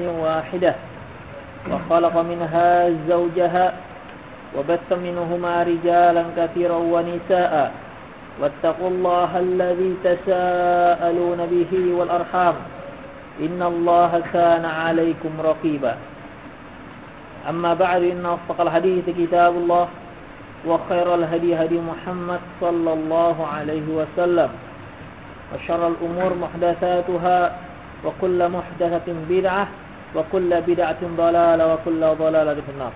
واحدة وخلق منها زوجها وبث منهما رجالا كثيرا ونساء. واتقوا الله الذي تساءلون به والأرحام. إن الله كان عليكم رقيبا. أما بعد إن أصدق الحديث كتاب الله وخير الهدي هدي محمد صلى الله عليه وسلم. وشر الأمور محدثاتها وكل محدثة بدعة وكل بدعة ضلالة وكل ضلالة في النار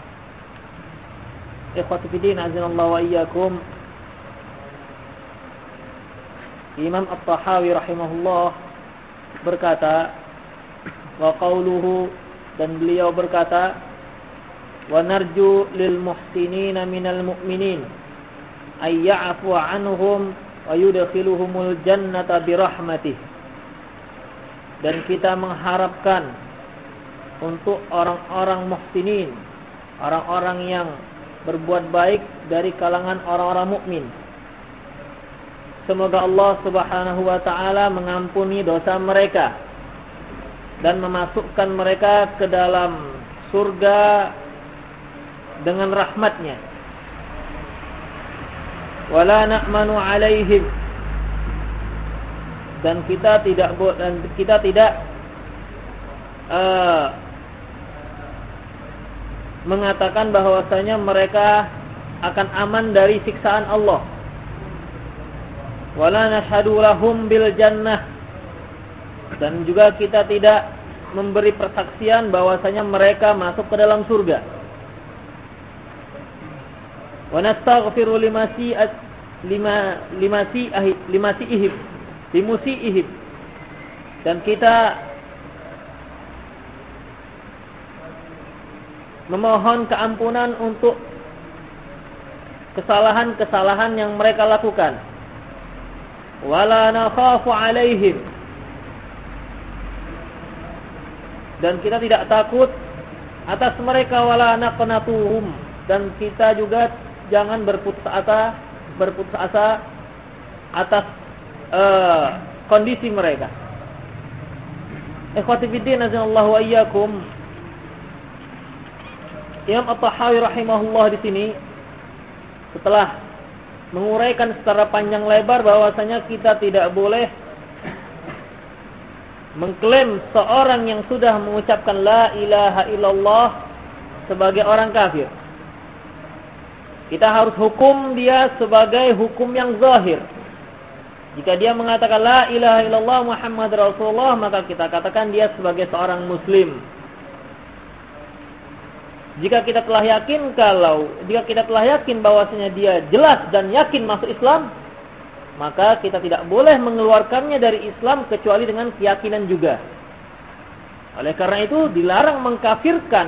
إخوة في الدين عزنا الله وإياكم Imam At-Tahawi rahimahullah berkata wa qawluhu dan beliau berkata wa narju lil muhsinina minal mu'minin ay ya'fu anhum wa yudkhiluhumul jannata birahmatih dan kita mengharapkan untuk orang-orang muhsinin orang-orang yang berbuat baik dari kalangan orang-orang mukmin Semoga Allah subhanahu wa ta'ala mengampuni dosa mereka dan memasukkan mereka ke dalam surga dengan rahmatnya. Wala na'manu alaihim dan kita tidak dan kita tidak uh, mengatakan bahwasanya mereka akan aman dari siksaan Allah. Wala nashhadu lahum bil jannah. Dan juga kita tidak memberi persaksian bahwasanya mereka masuk ke dalam surga. Wa nastaghfiru limasi lima limasi ahid limasi ihib limusi ihib dan kita memohon keampunan untuk kesalahan-kesalahan yang mereka lakukan. Wala nakhafu alaihim. Dan kita tidak takut atas mereka wala naqnatuhum. Dan kita juga jangan berputus asa berputus asa atas uh, kondisi mereka. Ikhwati azanallahu wa iyyakum Imam At-Tahawi rahimahullah di sini setelah menguraikan secara panjang lebar bahwasanya kita tidak boleh mengklaim seorang yang sudah mengucapkan la ilaha illallah sebagai orang kafir. Kita harus hukum dia sebagai hukum yang zahir. Jika dia mengatakan la ilaha illallah Muhammad Rasulullah maka kita katakan dia sebagai seorang muslim. Jika kita telah yakin kalau jika kita telah yakin bahwasanya dia jelas dan yakin masuk Islam, maka kita tidak boleh mengeluarkannya dari Islam kecuali dengan keyakinan juga. Oleh karena itu dilarang mengkafirkan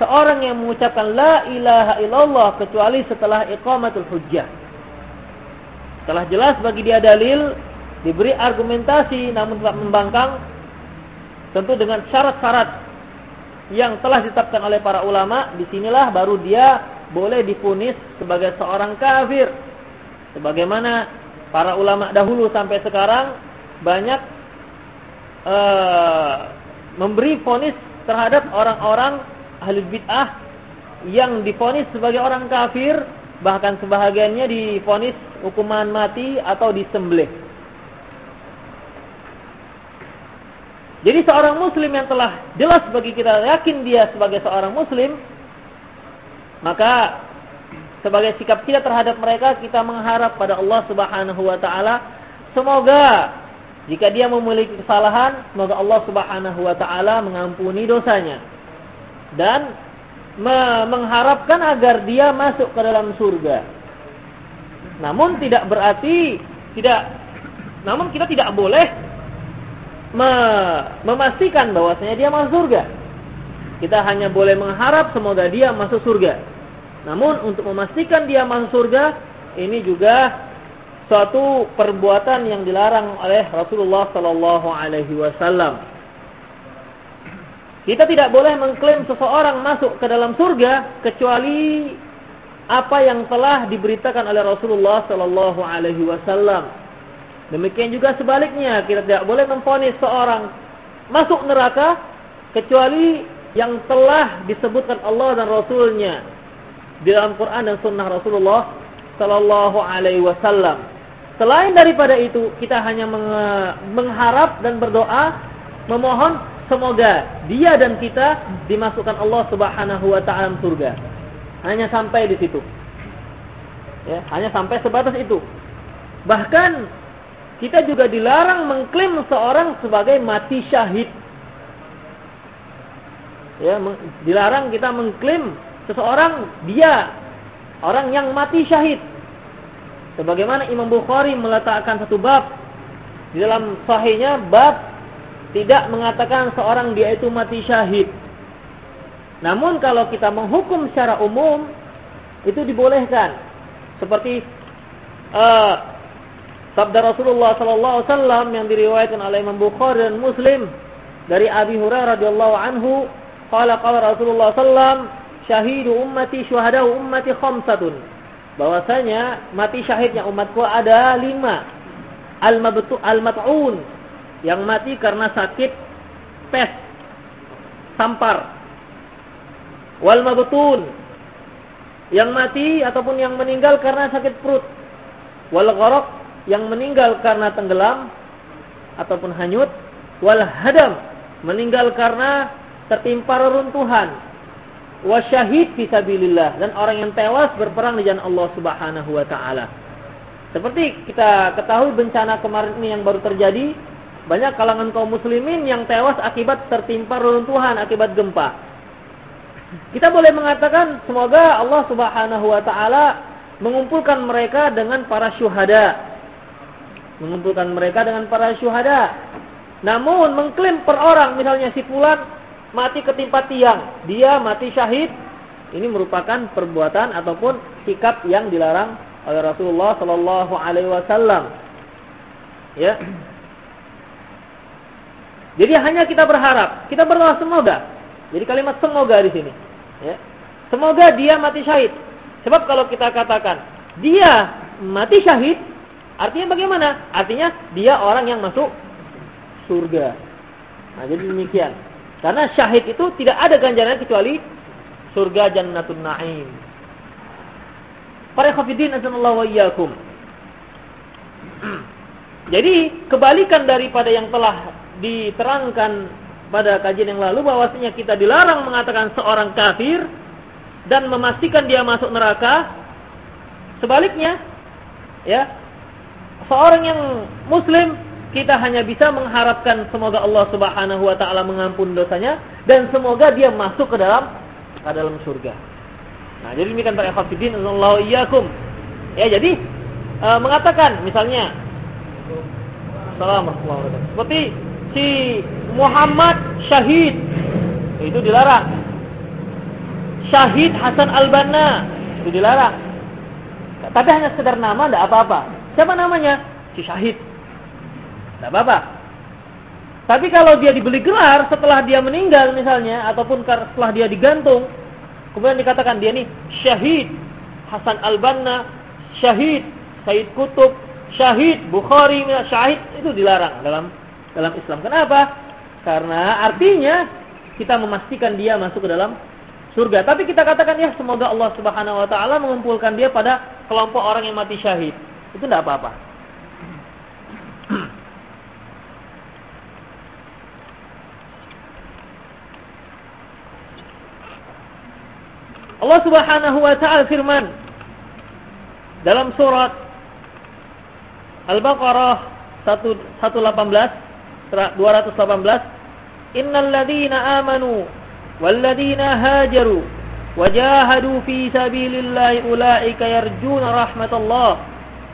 seorang yang mengucapkan la ilaha illallah kecuali setelah iqamatul hujjah. Setelah jelas bagi dia dalil, diberi argumentasi namun tetap membangkang tentu dengan syarat-syarat yang telah ditetapkan oleh para ulama, di sinilah baru dia boleh dipunis sebagai seorang kafir. Sebagaimana para ulama dahulu sampai sekarang banyak uh, memberi ponis terhadap orang-orang ahli bid'ah yang difonis sebagai orang kafir, bahkan sebahagiannya difonis hukuman mati atau disembelih. Jadi seorang muslim yang telah jelas bagi kita yakin dia sebagai seorang muslim, maka sebagai sikap kita terhadap mereka kita mengharap pada Allah Subhanahu wa taala semoga jika dia memiliki kesalahan, semoga Allah Subhanahu wa taala mengampuni dosanya. Dan me mengharapkan agar dia masuk ke dalam surga. Namun tidak berarti tidak namun kita tidak boleh me memastikan bahwasanya dia masuk surga. Kita hanya boleh mengharap semoga dia masuk surga. Namun untuk memastikan dia masuk surga, ini juga suatu perbuatan yang dilarang oleh Rasulullah sallallahu alaihi wasallam. Kita tidak boleh mengklaim seseorang masuk ke dalam surga kecuali apa yang telah diberitakan oleh Rasulullah sallallahu alaihi wasallam. Demikian juga sebaliknya, kita tidak boleh memfonis seorang masuk neraka kecuali yang telah disebutkan Allah dan Rasulnya di dalam Quran dan Sunnah Rasulullah Sallallahu Alaihi Wasallam. Selain daripada itu, kita hanya mengharap dan berdoa, memohon semoga dia dan kita dimasukkan Allah Subhanahu Wa Taala surga. Hanya sampai di situ. Ya, hanya sampai sebatas itu. Bahkan kita juga dilarang mengklaim seorang sebagai mati syahid. Ya, dilarang kita mengklaim seseorang dia orang yang mati syahid. Sebagaimana Imam Bukhari meletakkan satu bab di dalam sahihnya bab tidak mengatakan seorang dia itu mati syahid. Namun kalau kita menghukum secara umum itu dibolehkan. Seperti uh, sabda Rasulullah sallallahu alaihi wasallam yang diriwayatkan oleh Imam Bukhari dan Muslim dari Abi Hurairah radhiyallahu anhu qala qala Rasulullah sallam syahidu ummati syuhada ummati khamsatun. Bahwasanya mati syahidnya umatku ada lima. Al-mabtu al-mat'un yang mati karena sakit pes sampar. Wal mabtun yang mati ataupun yang meninggal karena sakit perut. Wal gharaq yang meninggal karena tenggelam ataupun hanyut wal hadam meninggal karena tertimpa reruntuhan wasyahid fisabilillah dan orang yang tewas berperang di jalan Allah Subhanahu wa taala. Seperti kita ketahui bencana kemarin ini yang baru terjadi, banyak kalangan kaum muslimin yang tewas akibat tertimpa reruntuhan akibat gempa. Kita boleh mengatakan semoga Allah Subhanahu wa taala mengumpulkan mereka dengan para syuhada mengumpulkan mereka dengan para syuhada. Namun mengklaim per orang misalnya si fulan mati ketimpa tiang, dia mati syahid, ini merupakan perbuatan ataupun sikap yang dilarang oleh Rasulullah sallallahu alaihi wasallam. Ya. Jadi hanya kita berharap, kita berdoa semoga. Jadi kalimat semoga di sini, ya. Semoga dia mati syahid. Sebab kalau kita katakan dia mati syahid, Artinya bagaimana? Artinya dia orang yang masuk surga. Nah, jadi demikian. Karena syahid itu tidak ada ganjaran kecuali surga jannatun na'im. Para khafidin azanallahu wa iyyakum. Jadi kebalikan daripada yang telah diterangkan pada kajian yang lalu bahwasanya kita dilarang mengatakan seorang kafir dan memastikan dia masuk neraka. Sebaliknya, ya, seorang yang muslim kita hanya bisa mengharapkan semoga Allah Subhanahu wa taala mengampuni dosanya dan semoga dia masuk ke dalam ke dalam surga. Nah, jadi demikian para ikhwatiddin Allah iyyakum. Ya, jadi e, mengatakan misalnya Assalamualaikum Seperti si Muhammad syahid itu dilarang. Syahid Hasan Al-Banna itu dilarang. Tapi hanya sekedar nama tidak apa-apa. Siapa namanya? Si Syahid. Tidak apa-apa. Tapi kalau dia dibeli gelar setelah dia meninggal misalnya, ataupun setelah dia digantung, kemudian dikatakan dia ini Syahid Hasan Al-Banna, Syahid Said Kutub, Syahid Bukhari, Syahid itu dilarang dalam dalam Islam. Kenapa? Karena artinya kita memastikan dia masuk ke dalam surga. Tapi kita katakan ya semoga Allah Subhanahu wa taala mengumpulkan dia pada kelompok orang yang mati syahid. Itu tidak apa-apa. Allah Subhanahu wa taala firman dalam surat Al-Baqarah 118 218 Innal ladzina amanu wal ladzina hajaru wajahadu fi sabilillahi ulaika yarjuna rahmatallah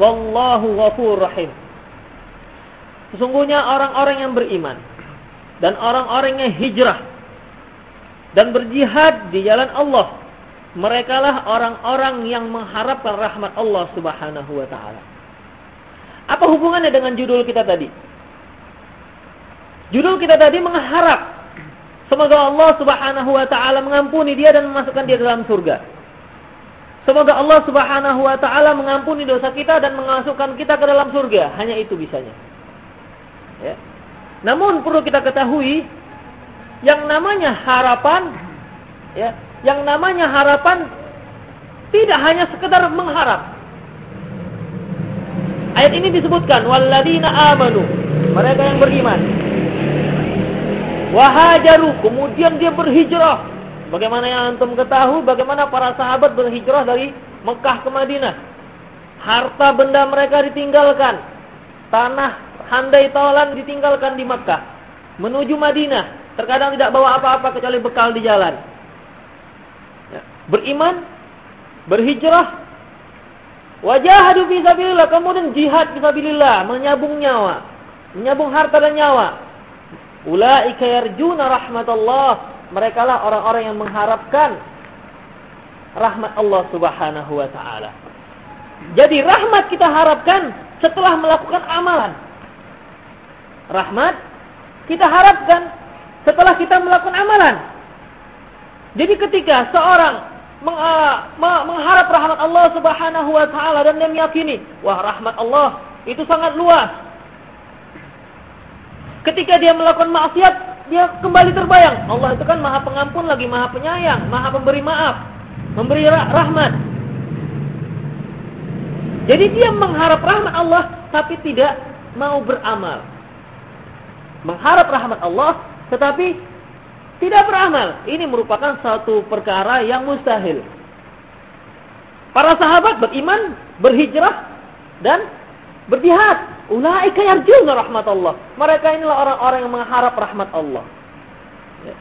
wallahu ghafur rahim Sesungguhnya orang-orang yang beriman dan orang-orang yang hijrah dan berjihad di jalan Allah mereka lah orang-orang yang mengharapkan rahmat Allah Subhanahu wa taala. Apa hubungannya dengan judul kita tadi? Judul kita tadi mengharap semoga Allah Subhanahu wa taala mengampuni dia dan memasukkan dia dalam surga. Semoga Allah Subhanahu wa taala mengampuni dosa kita dan memasukkan kita ke dalam surga. Hanya itu bisanya. Ya. Namun perlu kita ketahui yang namanya harapan ya, yang namanya harapan tidak hanya sekedar mengharap. Ayat ini disebutkan walladzina amanu, mereka yang beriman. Wahajaru, kemudian dia berhijrah. Bagaimana yang antum ketahui bagaimana para sahabat berhijrah dari Mekah ke Madinah. Harta benda mereka ditinggalkan. Tanah handai tawalan ditinggalkan di Mekah. Menuju Madinah. Terkadang tidak bawa apa-apa kecuali bekal di jalan beriman, berhijrah, wajahadu fi sabilillah, kemudian jihad fi sabilillah, menyabung nyawa, menyabung harta dan nyawa. Ulaika yarjuna rahmatullah. Mereka lah orang-orang yang mengharapkan rahmat Allah Subhanahu wa taala. Jadi rahmat kita harapkan setelah melakukan amalan. Rahmat kita harapkan setelah kita melakukan amalan. Jadi ketika seorang mengharap rahmat Allah Subhanahu wa taala dan dia meyakini, wah rahmat Allah itu sangat luas. Ketika dia melakukan maksiat, dia kembali terbayang, Allah itu kan Maha Pengampun lagi Maha Penyayang, Maha Pemberi maaf, memberi rahmat. Jadi dia mengharap rahmat Allah tapi tidak mau beramal. Mengharap rahmat Allah tetapi tidak beramal. Ini merupakan satu perkara yang mustahil. Para sahabat beriman, berhijrah, dan berjihad. Ulaika yarjuna rahmat Allah. Mereka inilah orang-orang yang mengharap rahmat Allah. Ya.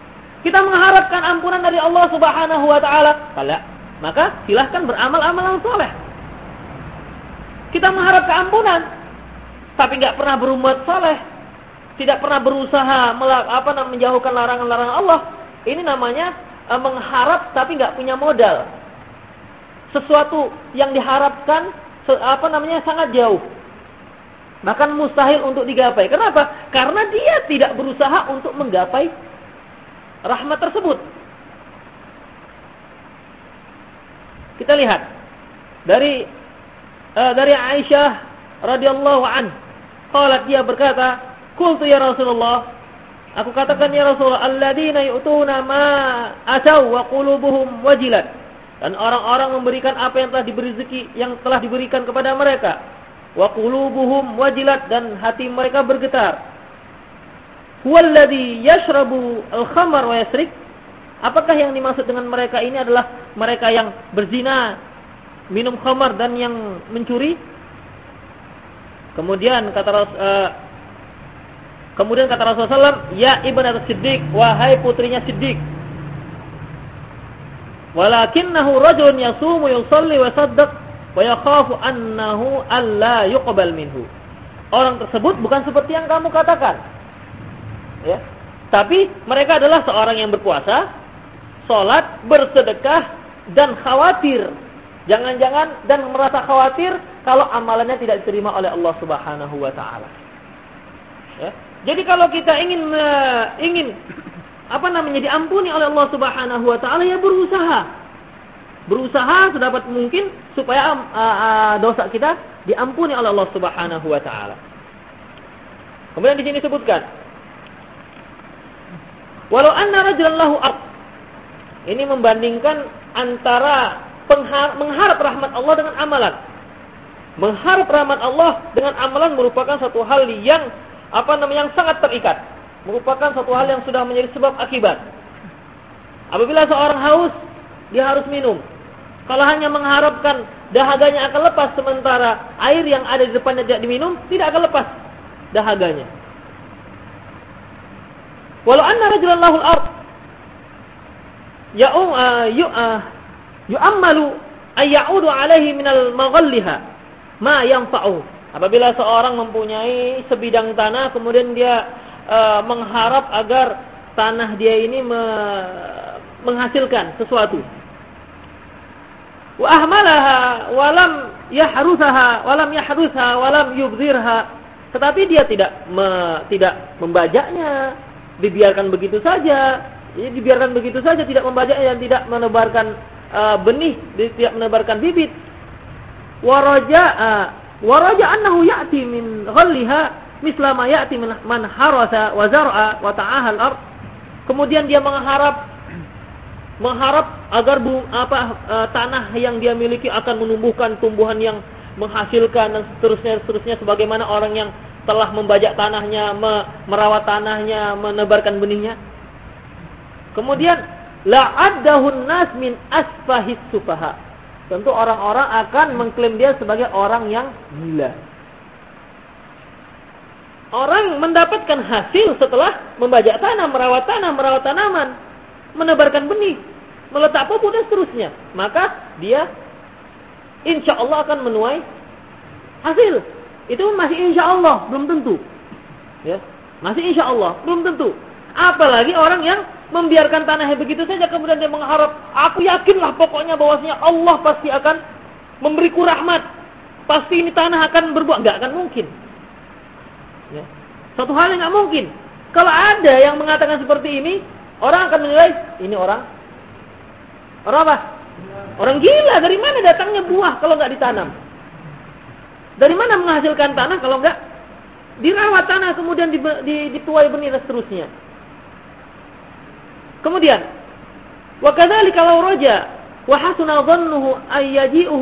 Kita mengharapkan ampunan dari Allah Subhanahu wa taala. Maka silahkan beramal amalan soleh. Kita mengharap keampunan, tapi nggak pernah berbuat soleh, tidak pernah berusaha apa namanya menjauhkan larangan-larangan Allah, ini namanya e, mengharap tapi nggak punya modal. Sesuatu yang diharapkan apa namanya sangat jauh. Bahkan mustahil untuk digapai. Kenapa? Karena dia tidak berusaha untuk menggapai rahmat tersebut. Kita lihat dari uh, dari Aisyah radhiyallahu an, qalat dia berkata, Qultu ya Rasulullah, aku katakan ya Rasulullah, alladzina yu'tuna ma atau wa qulubuhum wajilat. Dan orang-orang memberikan apa yang telah diberi rezeki yang telah diberikan kepada mereka. Wa qulubuhum wajilat dan hati mereka bergetar. Huwallazi yashrabu al-khamar wa yasrik. Apakah yang dimaksud dengan mereka ini adalah mereka yang berzina, minum khamar dan yang mencuri? Kemudian kata uh, Kemudian kata Rasulullah SAW, Ya ibn Siddiq, wahai putrinya Siddiq. Walakinnahu rajulun yasumu yusalli wa saddaq wa yakhafu annahu alla yuqbal minhu. Orang tersebut bukan seperti yang kamu katakan. Ya. Tapi mereka adalah seorang yang berpuasa, sholat, bersedekah, dan khawatir. Jangan-jangan dan merasa khawatir kalau amalannya tidak diterima oleh Allah Subhanahu wa taala. Ya. Jadi kalau kita ingin uh, ingin apa namanya diampuni oleh Allah Subhanahu wa taala ya berusaha. Berusaha sedapat mungkin supaya uh, uh, dosa kita diampuni oleh Allah Subhanahu wa taala. Kemudian di sini disebutkan Walau anna rajulan lahu ard. Ini membandingkan antara mengharap rahmat Allah dengan amalan. Mengharap rahmat Allah dengan amalan merupakan satu hal yang apa namanya yang sangat terikat, merupakan satu hal yang sudah menjadi sebab akibat. Apabila seorang haus, dia harus minum. Kalau hanya mengharapkan dahaganya akan lepas sementara air yang ada di depannya tidak diminum, tidak akan lepas dahaganya. Walau anna rajulan lahul ard ya'um uh, uh, yu'ammalu ayyaudu alaihi minal maghalliha ma yanfa'u. Apabila seorang mempunyai sebidang tanah kemudian dia uh, mengharap agar tanah dia ini me menghasilkan sesuatu wa ahmalaha walam yahrusaha walam yahrusha walam yubzirha. Tetapi dia tidak me, tidak membajaknya dibiarkan begitu saja. Jadi dibiarkan begitu saja tidak membajaknya dan tidak menebarkan uh, benih tidak menebarkan bibit. Waraja uh, waraja annahu ya'ti min ghalliha misla ma ya'ti man harasa wa zar'a wa ta'ahal ard. Kemudian dia mengharap mengharap agar bu, apa e, tanah yang dia miliki akan menumbuhkan tumbuhan yang menghasilkan dan seterusnya seterusnya sebagaimana orang yang telah membajak tanahnya, me, merawat tanahnya, menebarkan benihnya. Kemudian la'addahun nas min asfahis sufaha. Tentu orang-orang akan mengklaim dia sebagai orang yang gila. Orang mendapatkan hasil setelah membajak tanah, merawat tanah, merawat tanaman menebarkan benih, meletak pupuk dan seterusnya. Maka dia insya Allah akan menuai hasil. Itu masih insya Allah, belum tentu. Ya, masih insya Allah, belum tentu. Apalagi orang yang membiarkan tanahnya begitu saja kemudian dia mengharap, aku yakinlah pokoknya bahwasanya Allah pasti akan memberiku rahmat. Pasti ini tanah akan berbuah, enggak akan mungkin. Ya. Satu hal yang enggak mungkin. Kalau ada yang mengatakan seperti ini, Orang akan menilai ini orang orang apa? Orang gila. Dari mana datangnya buah kalau nggak ditanam? Dari mana menghasilkan tanah kalau nggak dirawat tanah kemudian dituai benih dan seterusnya? Kemudian, wa kadzalika law raja wa hasuna dhannuhu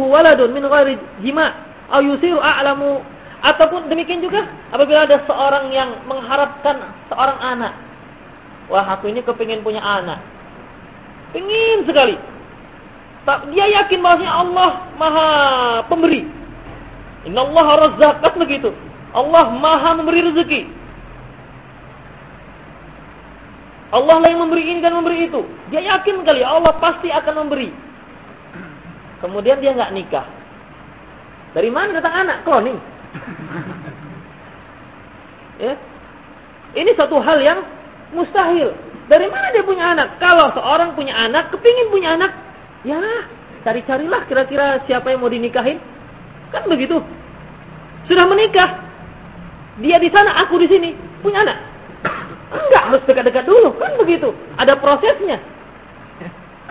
waladun min ghairi jima' aw yusiru a'lamu ataupun demikian juga apabila ada seorang yang mengharapkan seorang anak Wah aku ini kepingin punya anak. Pingin sekali. Dia yakin bahwasanya Allah maha pemberi. Inna Allah razzaq. Kan begitu. Allah maha memberi rezeki. Allah lah yang memberi ini dan memberi itu. Dia yakin kali Allah pasti akan memberi. Kemudian dia nggak nikah. Dari mana datang anak? Cloning. ya. Ini satu hal yang Mustahil. Dari mana dia punya anak? Kalau seorang punya anak, kepingin punya anak, ya cari-carilah kira-kira siapa yang mau dinikahin. Kan begitu. Sudah menikah. Dia di sana, aku di sini. Punya anak. Enggak, harus dekat-dekat dulu. Kan begitu. Ada prosesnya.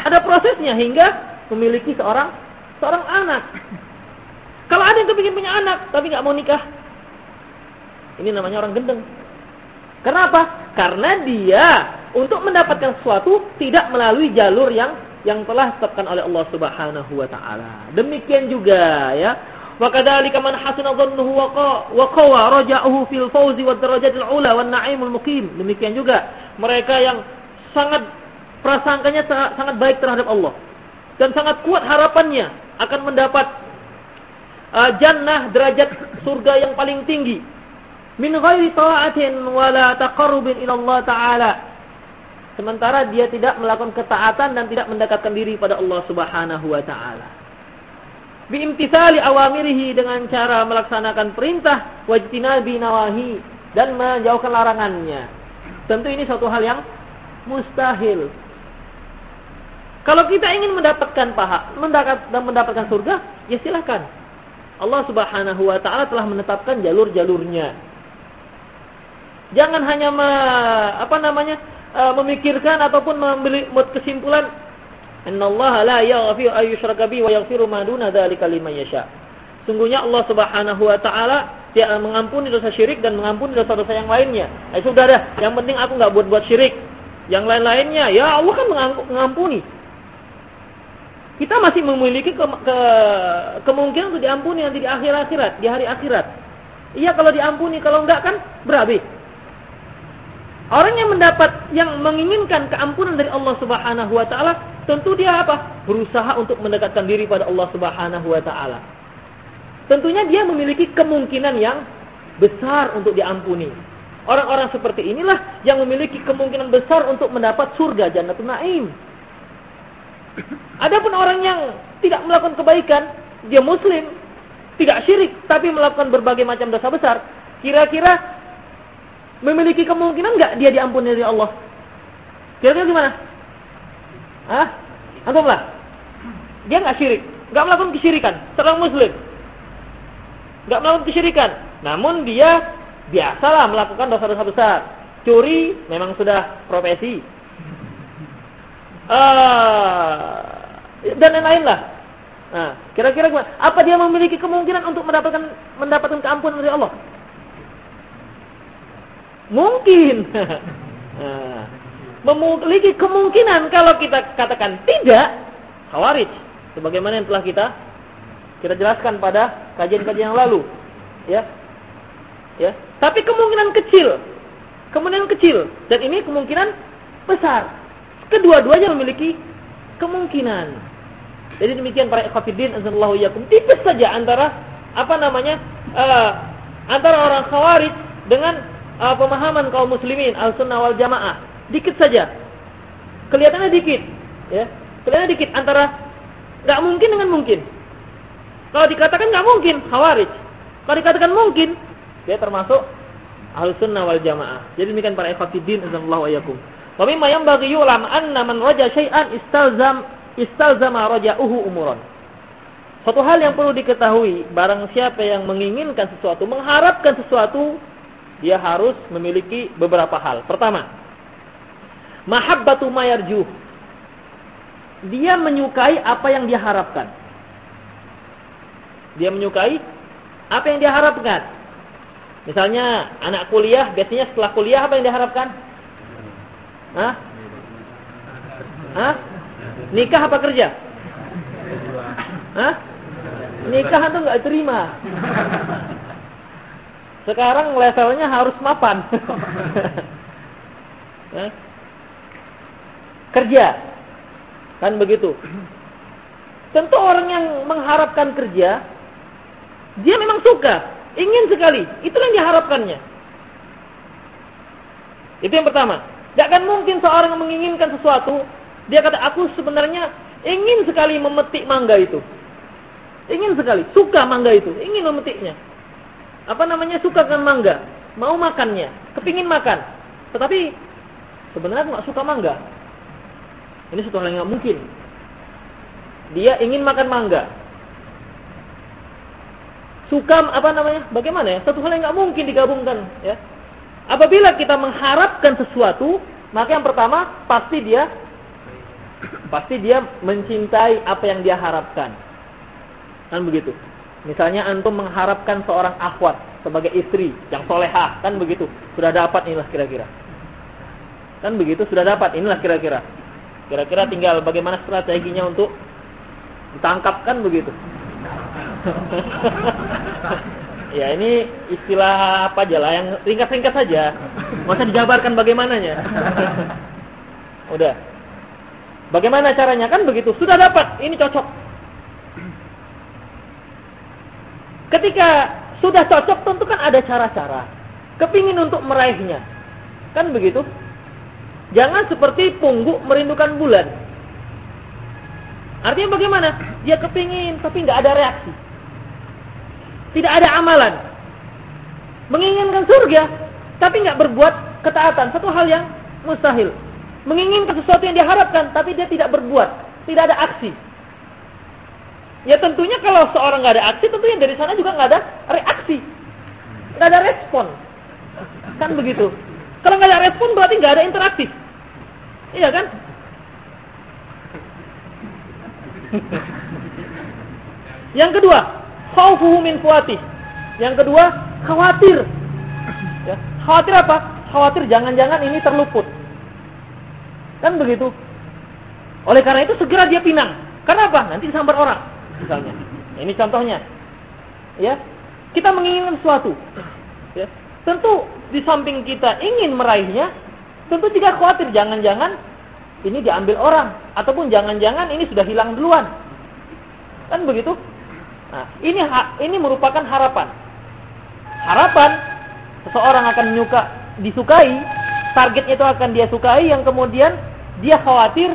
Ada prosesnya hingga memiliki seorang seorang anak. Kalau ada yang kepingin punya anak, tapi nggak mau nikah. Ini namanya orang gendeng. Kenapa? Karena dia untuk mendapatkan sesuatu tidak melalui jalur yang yang telah ditetapkan oleh Allah Subhanahu wa taala. Demikian juga ya. Wa kadzalika man hasana dhannuhu wa qawa raja'uhu fil fawzi wad darajatil ula wan na'imul muqim. Demikian juga mereka yang sangat prasangkanya sangat baik terhadap Allah dan sangat kuat harapannya akan mendapat uh, jannah derajat surga yang paling tinggi min ghairi ta'atin wala taqarrubin ila Allah taala. Sementara dia tidak melakukan ketaatan dan tidak mendekatkan diri pada Allah Subhanahu wa taala. Biimtithali awamirihi dengan cara melaksanakan perintah wajtinabi nawahi dan menjauhkan larangannya. Tentu ini suatu hal yang mustahil. Kalau kita ingin mendapatkan paha, mendapat dan mendapatkan surga, ya silakan. Allah Subhanahu wa taala telah menetapkan jalur-jalurnya. Jangan hanya me, apa namanya uh, memikirkan ataupun membeli kesimpulan Innallaha la yaghfiru ay yushraka bihi wa yaghfiru ma duna dzalika liman yasha. Sungguhnya Allah Subhanahu wa taala dia mengampuni dosa syirik dan mengampuni dosa-dosa yang lainnya. Eh sudah dah, yang penting aku nggak buat-buat syirik. Yang lain-lainnya ya Allah kan mengampuni. Kita masih memiliki ke, ke, kemungkinan untuk diampuni nanti di akhir akhirat, di hari akhirat. Iya kalau diampuni, kalau enggak kan berabe. Orang yang mendapat yang menginginkan keampunan dari Allah Subhanahu wa taala, tentu dia apa? berusaha untuk mendekatkan diri pada Allah Subhanahu wa taala. Tentunya dia memiliki kemungkinan yang besar untuk diampuni. Orang-orang seperti inilah yang memiliki kemungkinan besar untuk mendapat surga Jannatul Naim. Adapun orang yang tidak melakukan kebaikan, dia muslim, tidak syirik, tapi melakukan berbagai macam dosa besar, kira-kira memiliki kemungkinan nggak dia diampuni dari Allah? Kira-kira gimana? Hah? Antum lah. Dia nggak syirik, nggak melakukan kesyirikan, seorang muslim. Nggak melakukan kesyirikan, namun dia biasalah melakukan dosa-dosa besar. Curi memang sudah profesi. Uh, dan lain-lain lah. Nah, kira-kira apa dia memiliki kemungkinan untuk mendapatkan mendapatkan keampunan dari Allah? Mungkin. nah, memiliki kemungkinan kalau kita katakan tidak, khawarij. Sebagaimana yang telah kita kita jelaskan pada kajian-kajian yang lalu. Ya. Ya. Tapi kemungkinan kecil. Kemungkinan kecil. Dan ini kemungkinan besar. Kedua-duanya memiliki kemungkinan. Jadi demikian para ikhwatiddin azallahu yakum. Tipis saja antara apa namanya? Uh, antara orang khawarij dengan uh, pemahaman kaum muslimin al-sunnah wal jamaah. Dikit saja. Kelihatannya dikit, ya. Kelihatannya dikit antara nggak mungkin dengan mungkin. Kalau dikatakan nggak mungkin, khawarij. Kalau dikatakan mungkin, dia termasuk ahlu sunnah wal jamaah. Jadi demikian para ikhwatiddin azallahu ayakum. Wa mimma yanbaghi yu'lam anna man raja syai'an istalzam istalzama raja'uhu umuran. Satu hal yang perlu diketahui, barang siapa yang menginginkan sesuatu, mengharapkan sesuatu, dia harus memiliki beberapa hal. Pertama, mahabbatu mayarjuh. Dia menyukai apa yang dia harapkan. Dia menyukai apa yang dia harapkan. Misalnya anak kuliah, biasanya setelah kuliah apa yang dia harapkan? Hah? Hah? Nikah apa kerja? Hah? Nikah itu nggak terima. Sekarang levelnya harus mapan. kerja. Kan begitu. Tentu orang yang mengharapkan kerja, dia memang suka, ingin sekali. Itulah yang diharapkannya. Itu yang pertama. Tidak akan mungkin seorang yang menginginkan sesuatu, dia kata, aku sebenarnya ingin sekali memetik mangga itu. Ingin sekali, suka mangga itu, ingin memetiknya apa namanya suka dengan mangga, mau makannya, kepingin makan, tetapi sebenarnya nggak suka mangga. Ini satu hal yang nggak mungkin. Dia ingin makan mangga, suka apa namanya? Bagaimana ya? Satu hal yang nggak mungkin digabungkan, ya. Apabila kita mengharapkan sesuatu, maka yang pertama pasti dia pasti dia mencintai apa yang dia harapkan. Kan begitu. Misalnya antum mengharapkan seorang akhwat sebagai istri yang solehah, kan begitu. Sudah dapat inilah kira-kira. Kan begitu, sudah dapat inilah kira-kira. Kira-kira tinggal bagaimana strateginya untuk ditangkap kan begitu. ya ini istilah apa aja lah yang ringkas-ringkas saja. Masa dijabarkan bagaimananya. Udah. Bagaimana caranya kan begitu. Sudah dapat, ini cocok. Ketika sudah cocok tentu kan ada cara-cara. Kepingin untuk meraihnya. Kan begitu? Jangan seperti pungguk merindukan bulan. Artinya bagaimana? Dia kepingin tapi nggak ada reaksi. Tidak ada amalan. Menginginkan surga tapi nggak berbuat ketaatan. Satu hal yang mustahil. Menginginkan sesuatu yang diharapkan tapi dia tidak berbuat. Tidak ada aksi. Ya tentunya kalau seorang nggak ada aksi, tentunya dari sana juga nggak ada reaksi, nggak ada respon, kan begitu. Kalau nggak ada respon berarti nggak ada interaktif, iya kan? Yang kedua, khawfuhu min fuati. Yang kedua, khawatir. Ya, khawatir apa? Khawatir jangan-jangan ini terluput. Kan begitu. Oleh karena itu segera dia pinang. Karena apa? Nanti disambar orang misalnya. Ini contohnya. Ya. Kita menginginkan sesuatu. Ya. Tentu di samping kita ingin meraihnya, tentu juga khawatir jangan-jangan ini diambil orang ataupun jangan-jangan ini sudah hilang duluan. Kan begitu? Nah, ini ini merupakan harapan. Harapan seseorang akan menyuka disukai, targetnya itu akan dia sukai yang kemudian dia khawatir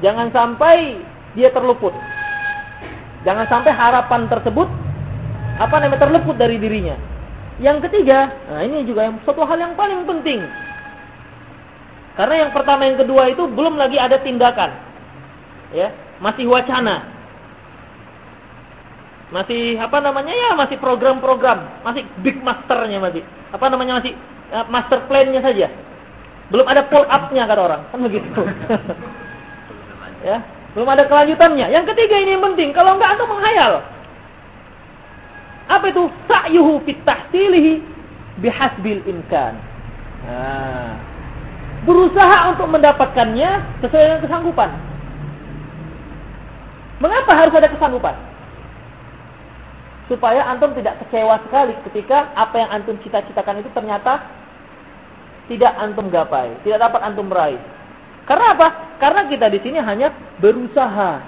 jangan sampai dia terluput. Jangan sampai harapan tersebut apa namanya terluput dari dirinya. Yang ketiga, nah ini juga yang suatu hal yang paling penting karena yang pertama yang kedua itu belum lagi ada tindakan. Ya, masih wacana. Masih apa namanya ya, masih program-program, masih big masternya masih. Apa namanya masih uh, master plan-nya saja. Belum ada pull up-nya kata orang, kan begitu. ya, belum ada kelanjutannya. Yang ketiga ini yang penting, kalau enggak antum menghayal. Apa itu? Sa'yuhu fit tahsilihi bihasbil imkan. Nah, berusaha untuk mendapatkannya sesuai dengan kesanggupan. Mengapa harus ada kesanggupan? Supaya antum tidak kecewa sekali ketika apa yang antum cita-citakan itu ternyata tidak antum gapai, tidak dapat antum meraih. Karena apa? Karena kita di sini hanya berusaha.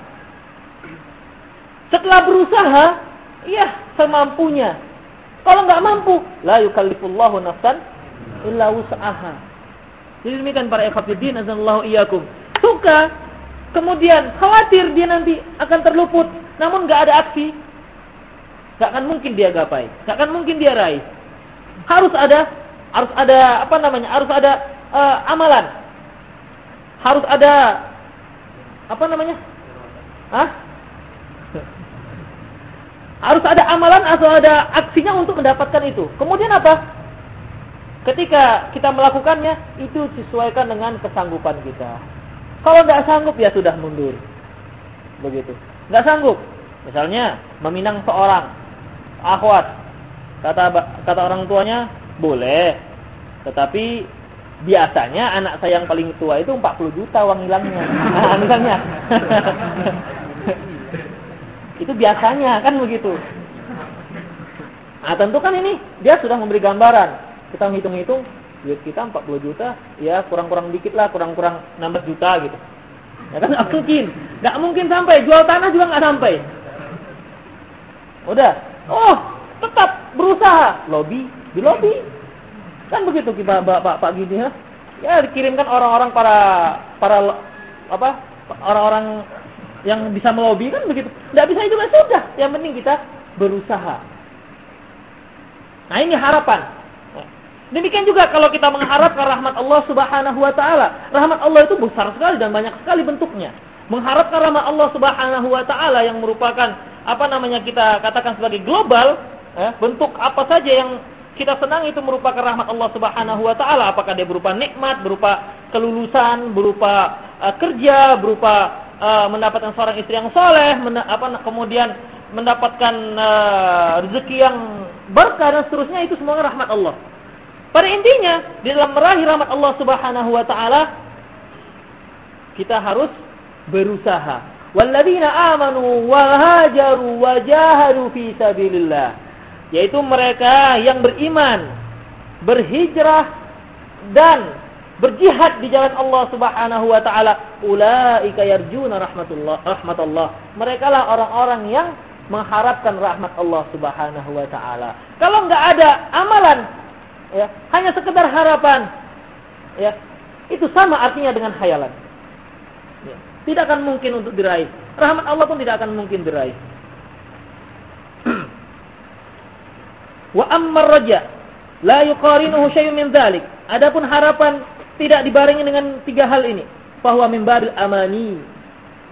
Setelah berusaha, iya semampunya. Kalau nggak mampu, la yukallifullahu nafsan illa wus'aha. Jadi demikian para ikhwatiddin azallahu iyyakum. Suka kemudian khawatir dia nanti akan terluput, namun nggak ada aksi. nggak akan mungkin dia gapai, nggak akan mungkin dia raih. Harus ada harus ada apa namanya? Harus ada uh, amalan. Harus ada apa namanya? Hah? Harus ada amalan atau ada aksinya untuk mendapatkan itu. Kemudian apa? Ketika kita melakukannya, itu disesuaikan dengan kesanggupan kita. Kalau tidak sanggup, ya sudah mundur. Begitu. Tidak sanggup. Misalnya, meminang seorang akhwat. Kata kata orang tuanya, boleh. Tetapi biasanya anak saya yang paling tua itu 40 juta uang hilangnya. Nah, misalnya. itu biasanya kan begitu. Nah, tentu kan ini dia sudah memberi gambaran kita hitung-hitung duit kita 40 juta, ya kurang-kurang dikit lah, kurang-kurang 16 juta gitu. Ya kan nggak mungkin, nggak mungkin sampai jual tanah juga nggak sampai. Udah, oh tetap berusaha lobby di lobby kan begitu kita pak pak gini ya ya dikirimkan orang-orang para para apa orang-orang yang bisa melobi kan begitu. Nggak bisa itu sudah. Yang penting kita berusaha. Nah ini harapan. Demikian juga kalau kita mengharapkan rahmat Allah Subhanahu wa taala. Rahmat Allah itu besar sekali dan banyak sekali bentuknya. Mengharapkan rahmat Allah Subhanahu wa taala yang merupakan apa namanya kita katakan sebagai global, eh, bentuk apa saja yang kita senang itu merupakan rahmat Allah Subhanahu wa taala, apakah dia berupa nikmat, berupa kelulusan, berupa uh, kerja, berupa uh, mendapatkan seorang istri yang soleh, apa kemudian mendapatkan uh, rezeki yang berkah dan seterusnya itu semua rahmat Allah. Pada intinya, di dalam meraih rahmat Allah Subhanahu wa taala kita harus berusaha. Walladzina amanu wa hajaru wa jahadu fi sabilillah. Yaitu mereka yang beriman, berhijrah dan berjihad di jalan Allah Subhanahu wa taala. Ulaika yarjuna rahmatullah rahmatullah. Mereka lah orang-orang yang mengharapkan rahmat Allah Subhanahu wa taala. Kalau enggak ada amalan ya hanya sekedar harapan ya itu sama artinya dengan khayalan ya. tidak akan mungkin untuk diraih rahmat Allah pun tidak akan mungkin diraih wa ammar raja la yuqarinuhu syai'un min dzalik adapun harapan tidak dibarengi dengan tiga hal ini bahwa min babil amani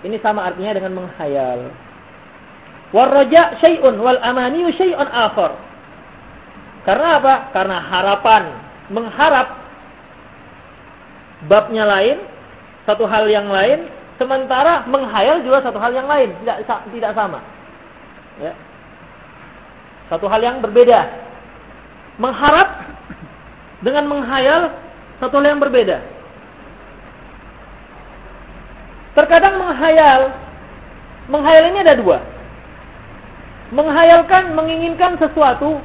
ini sama artinya dengan menghayal war raja syai'un wal amani syai'un akhar karena apa? Karena harapan, mengharap babnya lain, satu hal yang lain, sementara menghayal juga satu hal yang lain, tidak tidak sama. Ya. Satu hal yang berbeda. Mengharap dengan menghayal satu hal yang berbeda. Terkadang menghayal, menghayal ini ada dua. Menghayalkan, menginginkan sesuatu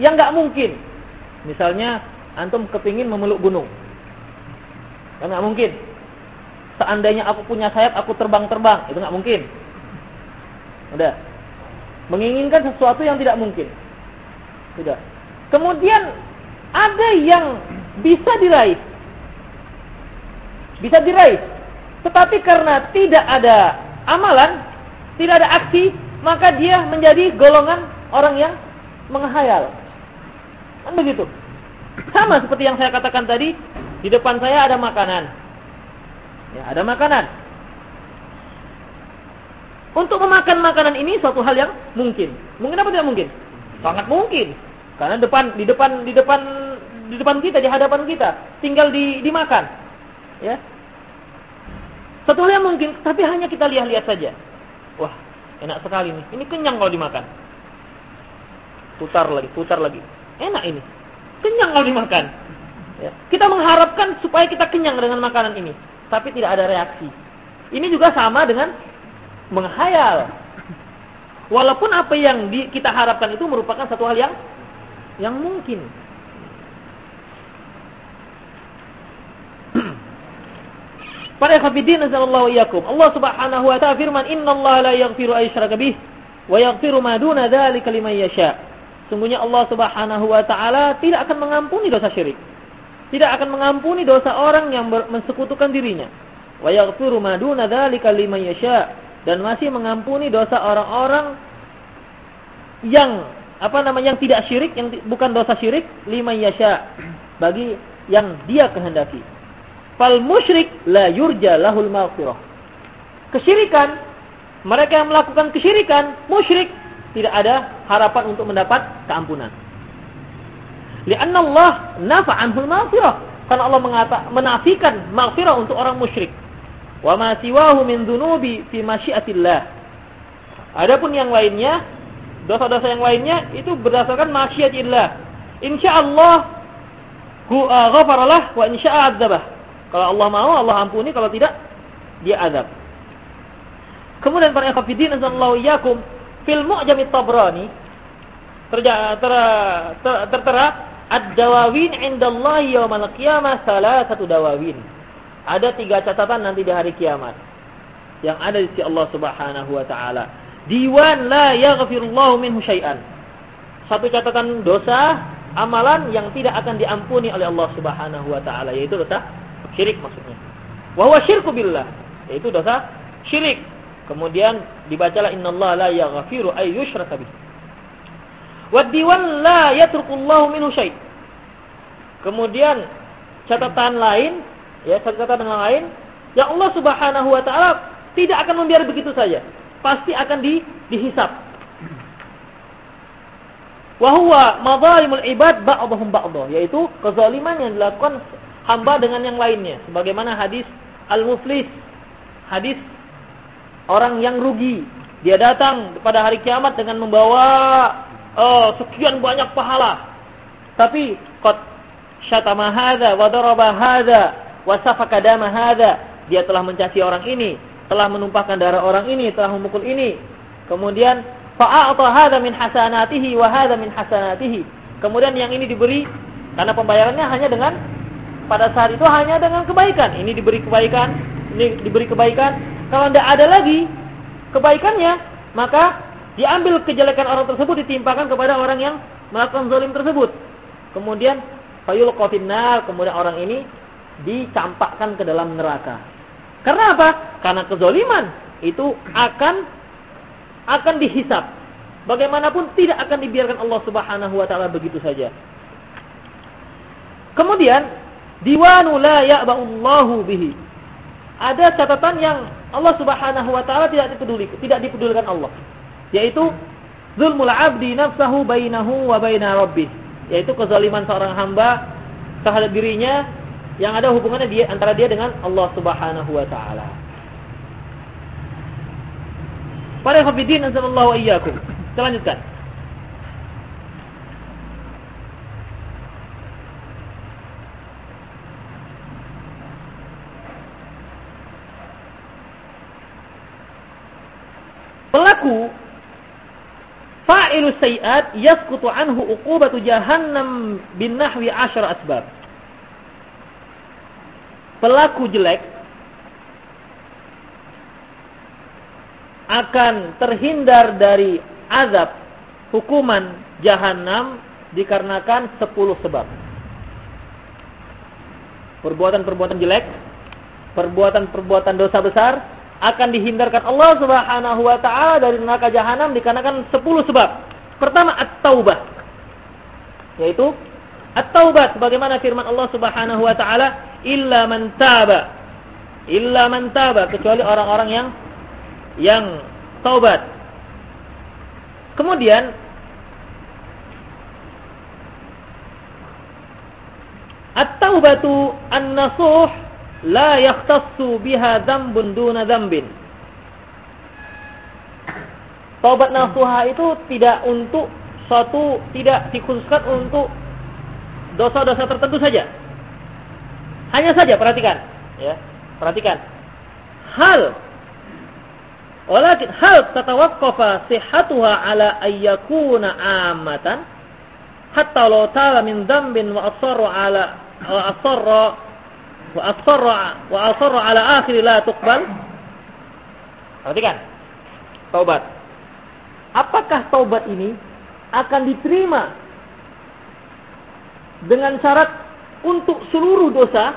yang nggak mungkin. Misalnya antum kepingin memeluk gunung, kan nggak mungkin. seandainya aku punya sayap, aku terbang-terbang. Itu nggak mungkin. Udah. Menginginkan sesuatu yang tidak mungkin. Sudah. Kemudian ada yang bisa diraih. Bisa diraih. Tetapi karena tidak ada amalan, tidak ada aksi, maka dia menjadi golongan orang yang menghayal. Kan begitu. Sama seperti yang saya katakan tadi, di depan saya ada makanan. Ya, ada makanan. Untuk memakan makanan ini suatu hal yang mungkin. Mungkin apa tidak mungkin? Sangat mungkin. Karena depan di depan di depan di depan kita, di hadapan kita, tinggal di dimakan. Ya. Satu hal yang mungkin, tapi hanya kita lihat-lihat saja. Wah, enak sekali nih. Ini kenyang kalau dimakan. Putar lagi, putar lagi. Enak ini. Kenyang kalau dimakan. Ya. Kita mengharapkan supaya kita kenyang dengan makanan ini. Tapi tidak ada reaksi. Ini juga sama dengan menghayal. Walaupun apa yang di, kita harapkan itu merupakan satu hal yang yang mungkin. Para ikhwatiddin azallahu iyyakum. Allah Subhanahu wa ta'ala firman, "Innallaha la yaghfiru ayyushraka bih wa yaghfiru ma duna dzalika liman yasha." Sungguhnya Allah Subhanahu wa taala tidak akan mengampuni dosa syirik. Tidak akan mengampuni dosa orang yang mensekutukan dirinya. Wa yaghfiru ma duna dzalika liman yasha dan masih mengampuni dosa orang-orang yang apa namanya yang tidak syirik yang bukan dosa syirik liman yasha bagi yang dia kehendaki. Fal musyrik la yurja lahul maghfirah. Kesyirikan, mereka yang melakukan kesyirikan, musyrik, tidak ada harapan untuk mendapat keampunan. Lianna Allah nafa'anhul maghfirah. Karena Allah mengata, menafikan maghfirah untuk orang musyrik. Wa ma siwahu min dunubi fi masyiatillah. Adapun yang lainnya, dosa-dosa yang lainnya itu berdasarkan masyiatillah. Insyaallah uh, ghafaralah wa insyaa'a adzabah. Kalau Allah mau, Allah ampuni. Kalau tidak, dia azab. Kemudian para ikhwatiddin azallahu iyyakum fil mu'jam tabrani terja, ter, ter, tertera ad-dawawin indallahi yaumal qiyamah salah satu dawawin. Ada tiga catatan nanti di hari kiamat yang ada di sisi Allah Subhanahu wa taala. Diwan la yaghfirullahu minhu syai'an. Satu catatan dosa, amalan yang tidak akan diampuni oleh Allah Subhanahu wa taala yaitu dosa Syirik maksudnya. Wa syirku billah, yaitu dosa syirik. Kemudian dibacalah innallaha la yaghfiru ay yushraka bih. Wa diwan la yatrukullahu minhu syai'. Kemudian catatan lain, ya catatan yang lain, yang Allah Subhanahu wa taala tidak akan membiarkan begitu saja. Pasti akan di, dihisap. Wa huwa madzalimul ibad ba'dhum yaitu kezaliman yang dilakukan hamba dengan yang lainnya. Sebagaimana hadis al-muflis, hadis orang yang rugi. Dia datang pada hari kiamat dengan membawa oh, sekian banyak pahala. Tapi qad syatama hadza wa daraba hadza wa safaka dama hadza. Dia telah mencaci orang ini, telah menumpahkan darah orang ini, telah memukul ini. Kemudian fa'ata min hasanatihi wa min hasanatihi. Kemudian yang ini diberi karena pembayarannya hanya dengan pada saat itu hanya dengan kebaikan. Ini diberi kebaikan, ini diberi kebaikan. Kalau tidak ada lagi kebaikannya, maka diambil kejelekan orang tersebut ditimpakan kepada orang yang melakukan zalim tersebut. Kemudian fayul kofinar, kemudian orang ini dicampakkan ke dalam neraka. Karena apa? Karena kezoliman itu akan akan dihisap. Bagaimanapun tidak akan dibiarkan Allah Subhanahu wa taala begitu saja. Kemudian Diwanu la ya'ba'ullahu bihi. Ada catatan yang Allah Subhanahu wa taala tidak dipeduli, tidak dipedulikan Allah. Yaitu zulmul 'abdi nafsahu bainahu wa baina. Yaitu kezaliman seorang hamba terhadap dirinya yang ada hubungannya dia antara dia dengan Allah Subhanahu wa taala. Para hafidin azallahu iyyakum. Selanjutnya. pelaku fa'ilu sayiat yaskutu anhu uqubatu jahannam bin nahwi asyara asbab. Pelaku jelek akan terhindar dari azab hukuman jahanam dikarenakan 10 sebab. Perbuatan-perbuatan jelek, perbuatan-perbuatan dosa besar akan dihindarkan Allah Subhanahu wa taala dari neraka jahanam dikarenakan 10 sebab. Pertama at-taubah. Yaitu at-taubat sebagaimana firman Allah Subhanahu wa taala, "Illa man taba." Illa man taba, kecuali orang-orang yang yang taubat. Kemudian At-taubatu an-nasuh la yakhtassu biha dzambun duna dzambin. Taubat nasuha itu tidak untuk suatu tidak dikhususkan untuk dosa-dosa tertentu saja. Hanya saja perhatikan, ya. Perhatikan. Hal walakin hal tatawaqqafa sihhatuha ala ayyakuna amatan hatta law tala min dzambin wa asarra ala wa asarra wa asarra wa asarra ala akhir la tuqbal perhatikan taubat apakah taubat ini akan diterima dengan syarat untuk seluruh dosa?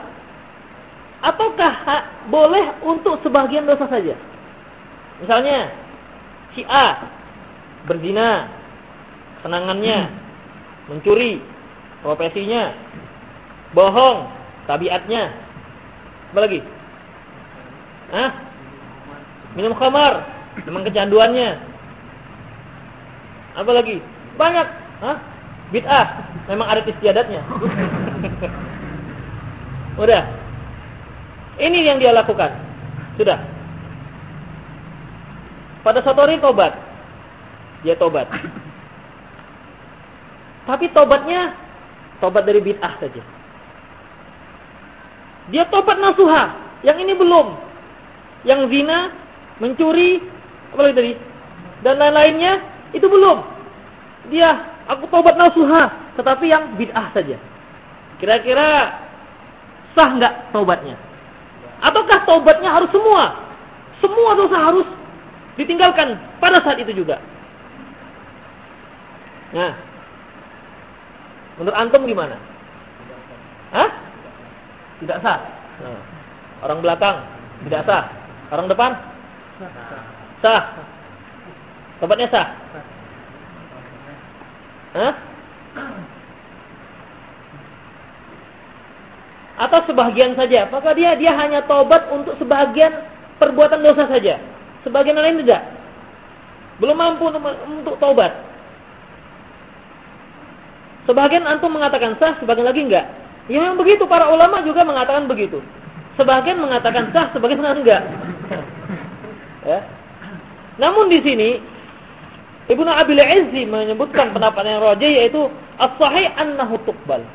Ataukah boleh untuk sebagian dosa saja? Misalnya si A berzina senangannya mencuri profesinya bohong tabiatnya. Apa lagi? Hah? minum khamar memang kecanduannya. Apa lagi? Banyak. Hah? Bid'ah memang ada istiadatnya udah ini yang dia lakukan sudah pada satu hari tobat dia tobat tapi tobatnya tobat dari bid'ah saja dia tobat nasuha. Yang ini belum. Yang zina, mencuri, apa lagi tadi? Dan lain-lainnya itu belum. Dia aku tobat nasuha, tetapi yang bid'ah saja. Kira-kira sah nggak tobatnya? Ataukah tobatnya harus semua? Semua dosa harus ditinggalkan pada saat itu juga. Nah, menurut antum gimana? Hah? tidak sah. Nah, orang belakang tidak sah. Orang depan sah. Tobatnya sah. Hah? Atau sebagian saja. Maka dia dia hanya tobat untuk sebagian perbuatan dosa saja. Sebagian lain tidak. Belum mampu untuk, tobat. Sebagian antum mengatakan sah, sebagian lagi enggak. Ya yang begitu para ulama juga mengatakan begitu. Sebagian mengatakan sah, sebagian enggak. ya. Namun di sini Ibnu Abil Izzi menyebutkan pendapat yang rajih yaitu as-sahih annahu tuqbal.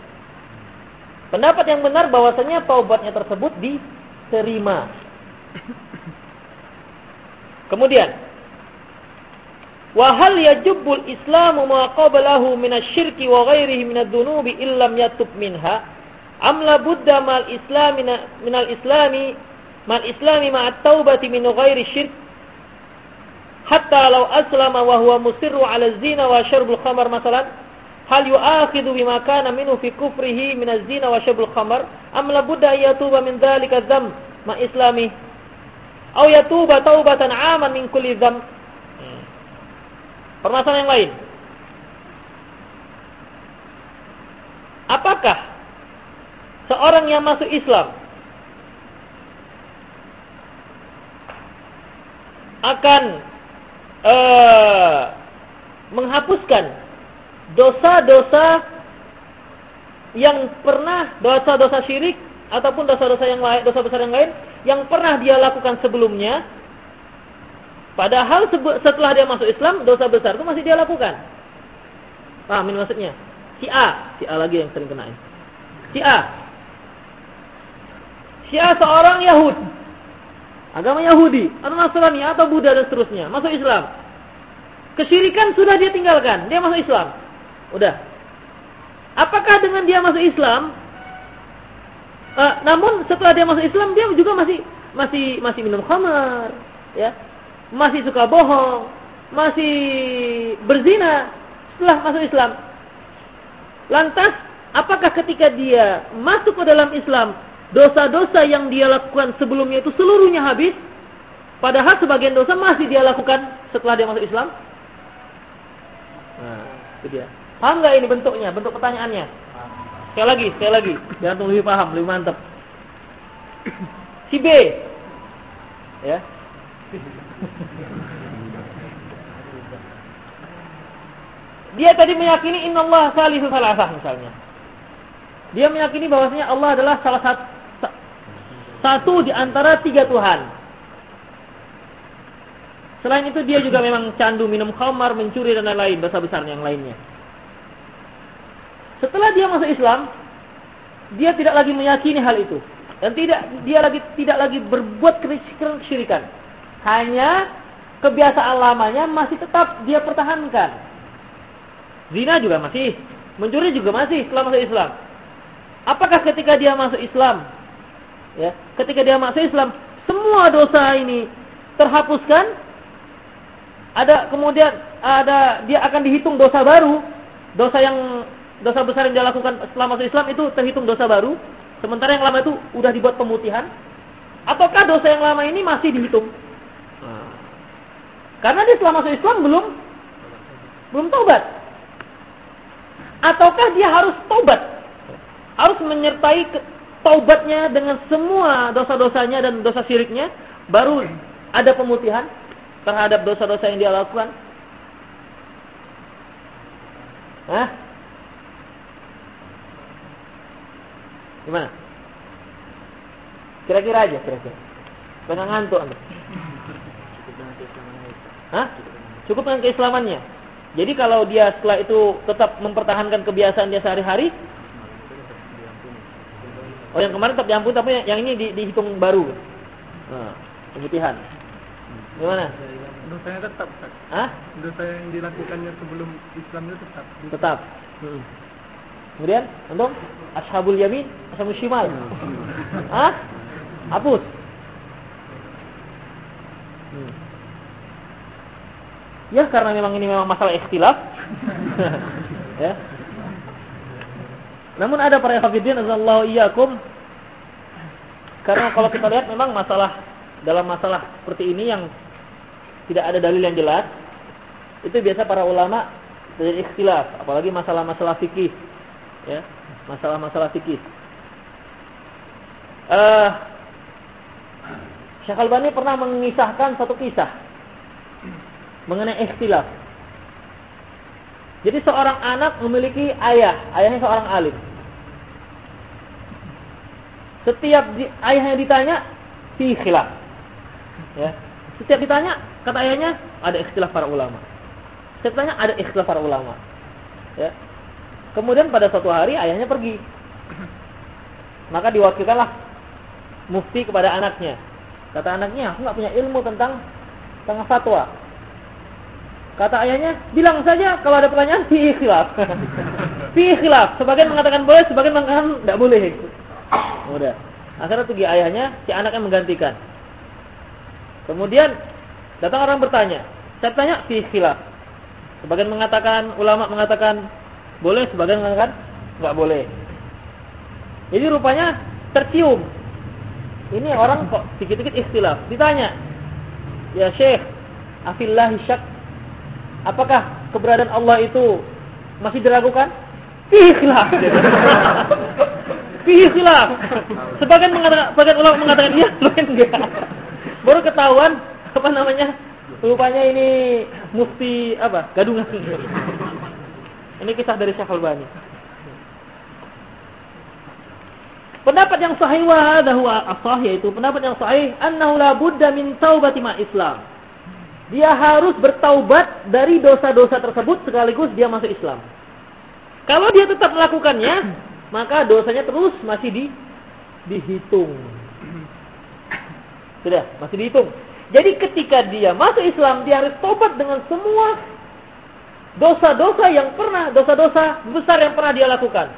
Pendapat yang benar bahwasanya taubatnya tersebut diterima. Kemudian wa hal yajubbul islamu ma qablahu min asy-syirki wa ghairihi min ad-dunubi illam yatub minha amla budda mal islami minal islami mal islami ma'at taubati min ghairi syirk hatta law aslama wa huwa musirru ala zina wa syarbul khamar masalan hal yu'akhidhu bima kana minhu fi kufrihi min az-zina wa syarbul khamar am la budda yatuba min dhalika dzam ma islami aw yatuba taubatan 'aman min kulli dzam permasalahan yang lain. Apakah seorang yang masuk Islam akan uh, menghapuskan dosa-dosa yang pernah dosa-dosa syirik ataupun dosa-dosa yang lain, dosa besar yang lain yang pernah dia lakukan sebelumnya. Padahal setelah dia masuk Islam, dosa besar itu masih dia lakukan. Pahamin maksudnya? Si A, si A lagi yang sering kena. Si A Syiah seorang Yahud. Agama Yahudi, atau Nasrani, atau Buddha dan seterusnya. Masuk Islam. Kesyirikan sudah dia tinggalkan. Dia masuk Islam. Udah. Apakah dengan dia masuk Islam, uh, namun setelah dia masuk Islam, dia juga masih masih masih minum khamar, ya, masih suka bohong, masih berzina setelah masuk Islam. Lantas, apakah ketika dia masuk ke dalam Islam, dosa-dosa yang dia lakukan sebelumnya itu seluruhnya habis? Padahal sebagian dosa masih dia lakukan setelah dia masuk Islam? Nah, itu dia. Paham nggak ini bentuknya, bentuk pertanyaannya? Sekali lagi, sekali lagi, biar lebih paham, lebih mantap. Si B, ya, dia tadi meyakini Inna Allah salisu salasah misalnya. Dia meyakini bahwasanya Allah adalah salah satu satu di antara tiga Tuhan. Selain itu dia juga memang candu minum khamar, mencuri dan lain-lain dosa besar yang lainnya. Setelah dia masuk Islam, dia tidak lagi meyakini hal itu dan tidak dia lagi tidak lagi berbuat kesyirikan. Hanya kebiasaan lamanya masih tetap dia pertahankan. Zina juga masih, mencuri juga masih setelah masuk Islam. Apakah ketika dia masuk Islam, ya, ketika dia masuk Islam, semua dosa ini terhapuskan? Ada kemudian ada dia akan dihitung dosa baru, dosa yang dosa besar yang dia lakukan setelah masuk Islam itu terhitung dosa baru, sementara yang lama itu udah dibuat pemutihan? Ataukah dosa yang lama ini masih dihitung? Karena dia setelah masuk Islam belum belum taubat. Ataukah dia harus taubat? Harus menyertai taubatnya dengan semua dosa-dosanya dan dosa syiriknya baru ada pemutihan terhadap dosa-dosa yang dia lakukan? Hah? Gimana? Kira-kira aja, kira-kira. Tengah ngantuk Anda. Hah? Cukup dengan keislamannya. Jadi kalau dia setelah itu tetap mempertahankan kebiasaan dia sehari-hari, oh yang kemarin tetap diampuni, tapi yang ini di, dihitung baru. Nah, pemutihan. Gimana? Dosanya tetap. Hah? Dosa yang dilakukannya sebelum Islam itu tetap. Tetap. Hmm. Kemudian, untuk ashabul yamin, ashabul shimal. Hah? Hapus. Hmm. Ya karena memang ini memang masalah ikhtilaf. ya. Namun ada para hafidin azallahu iyyakum karena kalau kita lihat memang masalah dalam masalah seperti ini yang tidak ada dalil yang jelas itu biasa para ulama terjadi ikhtilaf apalagi masalah-masalah fikih ya masalah-masalah fikih uh, Syekh Albani pernah mengisahkan satu kisah mengenai ikhtilaf. Jadi seorang anak memiliki ayah, ayahnya seorang alim. Setiap di, ayahnya ditanya, khilaf. Ya. Setiap ditanya, kata ayahnya, ada ikhtilaf para ulama. Setiap ditanya, ada ikhtilaf para ulama. Ya. Kemudian pada suatu hari ayahnya pergi. Maka diwakilkanlah mufti kepada anaknya. Kata anaknya, aku nggak punya ilmu tentang tentang fatwa. Kata ayahnya, bilang saja kalau ada pertanyaan fi khilaf. fi khilaf. Sebagian mengatakan boleh, sebagian mengatakan tidak boleh. Udah. Akhirnya pergi ayahnya, si anaknya menggantikan. Kemudian datang orang bertanya. Saya tanya fi khilaf. Sebagian mengatakan, ulama mengatakan boleh, sebagian mengatakan nggak boleh. Jadi rupanya tercium. Ini orang kok sedikit-sedikit ikhtilaf. Ditanya, ya Syekh, afillahi syak Apakah keberadaan Allah itu masih diragukan? Fihi khilaf. Sebagian mengatakan, sebagian ulama mengatakan iya, sebagian enggak. Baru ketahuan apa namanya? Rupanya ini mufti apa? Gadungan. Ini kisah dari Syekh Al-Bani. Pendapat yang sahih wa hadha huwa yaitu pendapat yang sahih annahu la budda min taubati ma Islam dia harus bertaubat dari dosa-dosa tersebut sekaligus dia masuk Islam. Kalau dia tetap melakukannya, maka dosanya terus masih di, dihitung. Sudah, masih dihitung. Jadi ketika dia masuk Islam, dia harus taubat dengan semua dosa-dosa yang pernah, dosa-dosa besar yang pernah dia lakukan.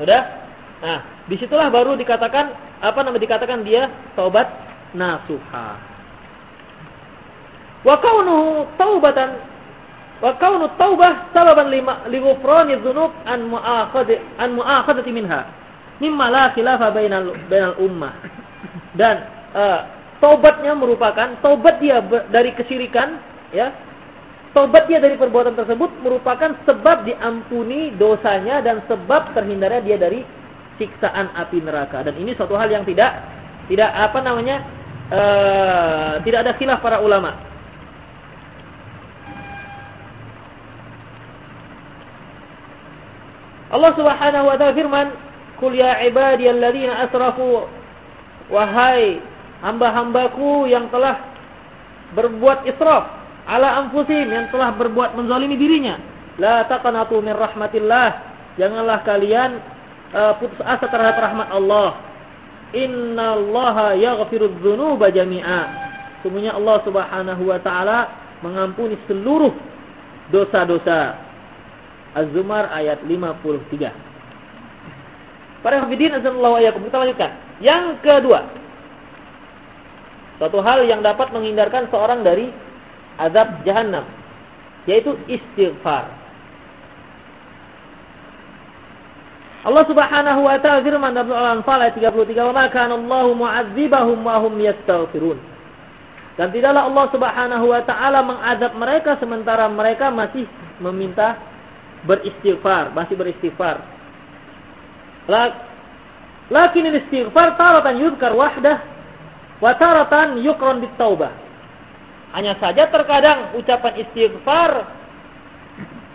Sudah? Nah, di situlah baru dikatakan apa namanya dikatakan dia taubat nasuha. Wa kaunuhu taubatan wa kaunu taubah sababan lima lighufrani dzunub an mu'akhadati an mu'akhadati minha mimma la khilafa bainal bainal ummah. Dan uh, taubatnya merupakan taubat dia dari kesyirikan ya. Taubat dia dari perbuatan tersebut merupakan sebab diampuni dosanya dan sebab terhindarnya dia dari siksaan api neraka. Dan ini suatu hal yang tidak tidak apa namanya uh, tidak ada khilaf para ulama. Allah Subhanahu wa taala firman, "Qul ya ibadiyalladzina asrafu wahai hamba-hambaku yang telah berbuat israf ala anfusihim yang telah berbuat menzalimi dirinya, la taqnatu min rahmatillah." Janganlah kalian uh, putus asa terhadap rahmat Allah. Innallaha yaghfirudz dzunuba jami'a. Sungguhnya Allah Subhanahu wa taala mengampuni seluruh dosa-dosa. Az-Zumar ayat 53. Para hafidin azallahu ayakum. Kita lanjutkan. Yang kedua. Suatu hal yang dapat menghindarkan seorang dari azab jahanam. Yaitu istighfar. Allah Subhanahu wa taala firman dalam Al-Anfal ayat 33, "Wa ma kana Allahu mu'adzibahum wa hum yastaghfirun." Dan tidaklah Allah Subhanahu wa taala mengadab mereka sementara mereka masih meminta beristighfar, masih beristighfar. Lakin istighfar taratan yudkar wahdah wa taratan yukron taubah. Hanya saja terkadang ucapan istighfar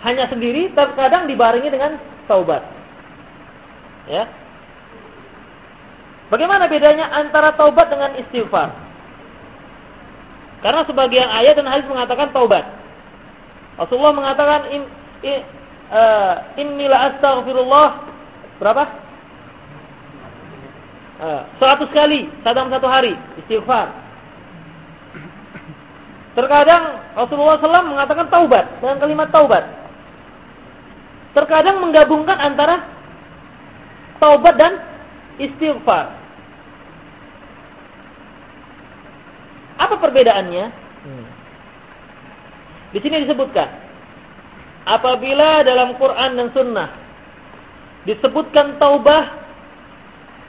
hanya sendiri, terkadang dibarengi dengan taubat. Ya. Bagaimana bedanya antara taubat dengan istighfar? Karena sebagian ayat dan hadis mengatakan taubat. Rasulullah mengatakan uh, inilah astaghfirullah berapa? Uh, 100 kali dalam satu hari istighfar. Terkadang Rasulullah SAW mengatakan taubat dengan kalimat taubat. Terkadang menggabungkan antara taubat dan istighfar. Apa perbedaannya? Hmm. Di sini disebutkan apabila dalam Quran dan Sunnah disebutkan taubah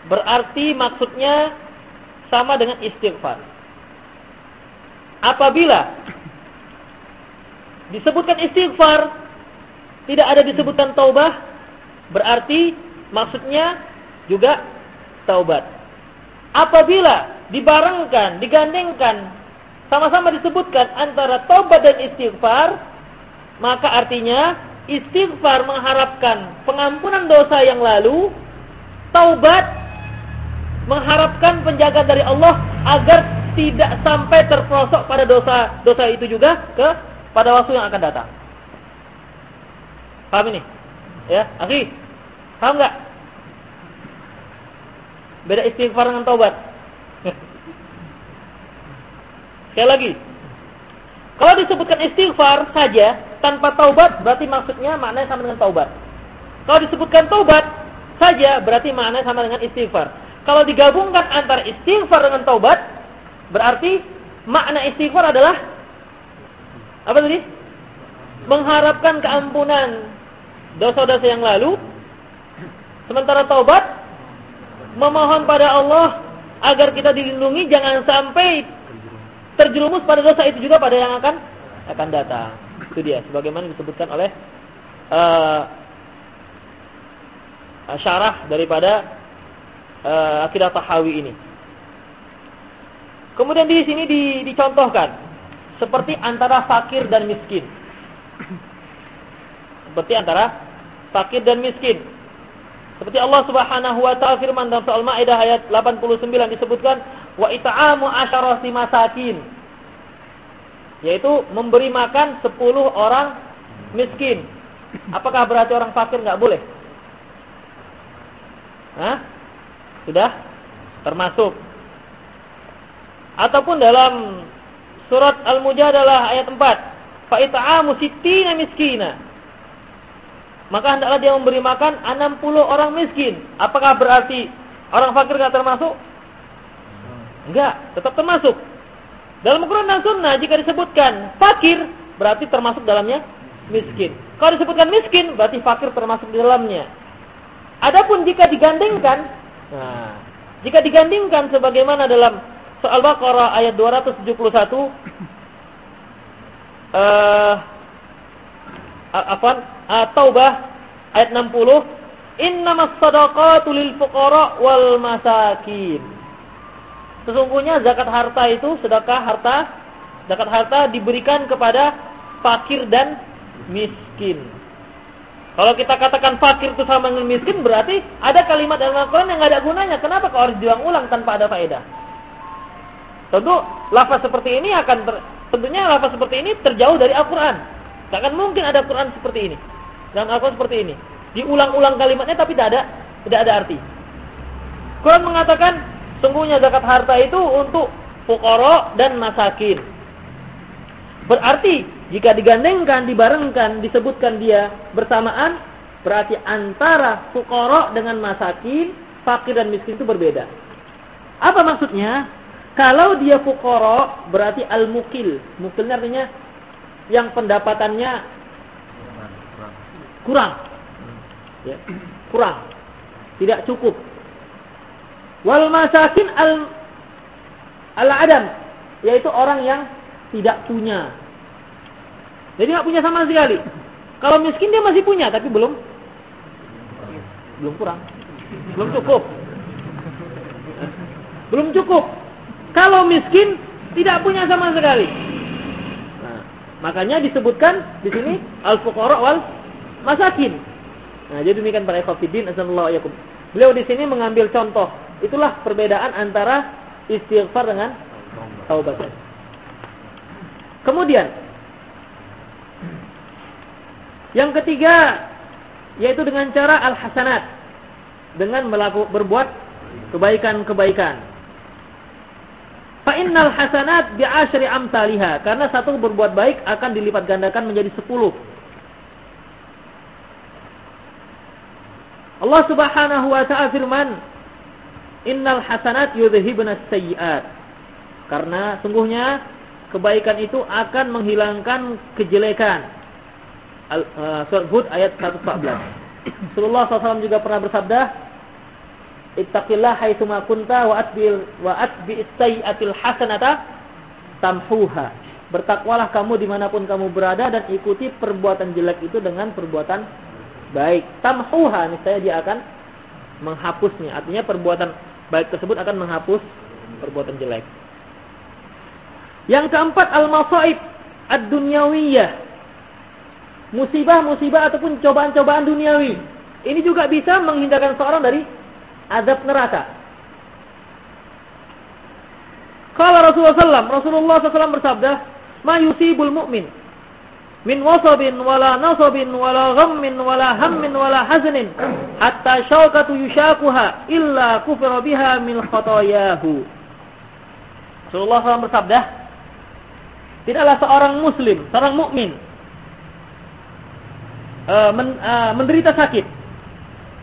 berarti maksudnya sama dengan istighfar. Apabila disebutkan istighfar tidak ada disebutkan taubah berarti maksudnya juga taubat. Apabila dibarengkan, digandengkan sama-sama disebutkan antara taubat dan istighfar maka artinya istighfar mengharapkan pengampunan dosa yang lalu, taubat mengharapkan penjaga dari Allah agar tidak sampai terprosok pada dosa dosa itu juga ke pada waktu yang akan datang. Paham ini? Ya, akhi. Paham enggak? Beda istighfar dengan taubat. Sekali lagi. Kalau disebutkan istighfar saja, tanpa taubat berarti maksudnya maknanya sama dengan taubat. Kalau disebutkan taubat saja berarti maknanya sama dengan istighfar. Kalau digabungkan antara istighfar dengan taubat berarti makna istighfar adalah apa tadi? Mengharapkan keampunan dosa-dosa yang lalu. Sementara taubat memohon pada Allah agar kita dilindungi jangan sampai terjerumus pada dosa itu juga pada yang akan akan datang. Itu dia sebagaimana disebutkan oleh uh, syarah daripada uh, akidah Tahawi ini. Kemudian di sini di, dicontohkan seperti antara fakir dan miskin. Seperti antara fakir dan miskin. Seperti Allah Subhanahu wa taala firman dalam surah Al-Maidah ayat 89 disebutkan wa it'amu asyarati masakin yaitu memberi makan 10 orang miskin. Apakah berarti orang fakir nggak boleh? Hah? Sudah termasuk. Ataupun dalam surat Al-Mujadalah ayat 4, fa it'amu sittina miskina. Maka hendaklah dia memberi makan 60 orang miskin. Apakah berarti orang fakir nggak termasuk? Enggak, tetap termasuk. Dalam Al-Quran dan Sunnah jika disebutkan fakir berarti termasuk dalamnya miskin. Kalau disebutkan miskin berarti fakir termasuk di dalamnya. Adapun jika digandingkan, nah, jika digandingkan sebagaimana dalam soal Baqarah ayat 271 eh apa uh, Taubah ayat 60 Innamas sadaqatu lil fuqara wal masakin. Sesungguhnya zakat harta itu sedekah harta, zakat harta diberikan kepada fakir dan miskin. Kalau kita katakan fakir itu sama dengan miskin berarti ada kalimat dalam Al-Quran yang nggak ada gunanya. Kenapa kau harus diulang ulang tanpa ada faedah? Tentu lafaz seperti ini akan ter, tentunya lafaz seperti ini terjauh dari Al-Quran. Tak akan mungkin ada Quran seperti ini. Dan Al-Quran seperti ini. Diulang-ulang kalimatnya tapi tidak ada tidak ada arti. Quran mengatakan Sungguhnya zakat harta itu untuk fukara dan masakin. Berarti jika digandengkan, dibarengkan, disebutkan dia bersamaan, berarti antara fukara dengan masakin, fakir dan miskin itu berbeda. Apa maksudnya? Kalau dia fukara berarti al-mukil. Mukilnya artinya yang pendapatannya kurang. Ya, kurang. Tidak cukup Wal masakin al al adam yaitu orang yang tidak punya. Jadi nggak punya sama sekali. Kalau miskin dia masih punya tapi belum belum kurang. Belum cukup. Belum cukup. Kalau miskin tidak punya sama sekali. Nah, makanya disebutkan di sini al fuqara wal masakin. Nah, jadi demikian para ikhwatiddin assalamualaikum. Beliau di sini mengambil contoh Itulah perbedaan antara istighfar dengan taubat. Kemudian yang ketiga yaitu dengan cara al-hasanat dengan melakukan berbuat kebaikan-kebaikan. Fa innal hasanat bi'asyri amsalihha karena satu berbuat baik akan dilipat gandakan menjadi sepuluh. Allah Subhanahu wa taala firman Innal hasanat yudhibna sayyiat. Karena sungguhnya kebaikan itu akan menghilangkan kejelekan. Uh, surat Hud ayat 114. Rasulullah SAW juga pernah bersabda, Ittaqillah haitsuma kunta wa atbil wa atbi'is sayyi'atil hasanata tamhuha. Bertakwalah kamu di mana pun kamu berada dan ikuti perbuatan jelek itu dengan perbuatan baik. Tamhuha, misalnya dia akan menghapusnya. Artinya perbuatan baik tersebut akan menghapus perbuatan jelek. Yang keempat al-masaib ad-dunyawiyah. Musibah-musibah ataupun cobaan-cobaan duniawi. Ini juga bisa menghindarkan seorang dari azab neraka. Kalau Rasulullah SAW, Rasulullah SAW bersabda, "Ma yusibul mu'min min wasabin wala nasabin wala ghammin wala hammin wala haznin hatta syaukatu yushakuha illa kufra biha min khatayahu. Rasulullah SAW bersabda, tidaklah seorang muslim, seorang mukmin uh, men, uh, menderita sakit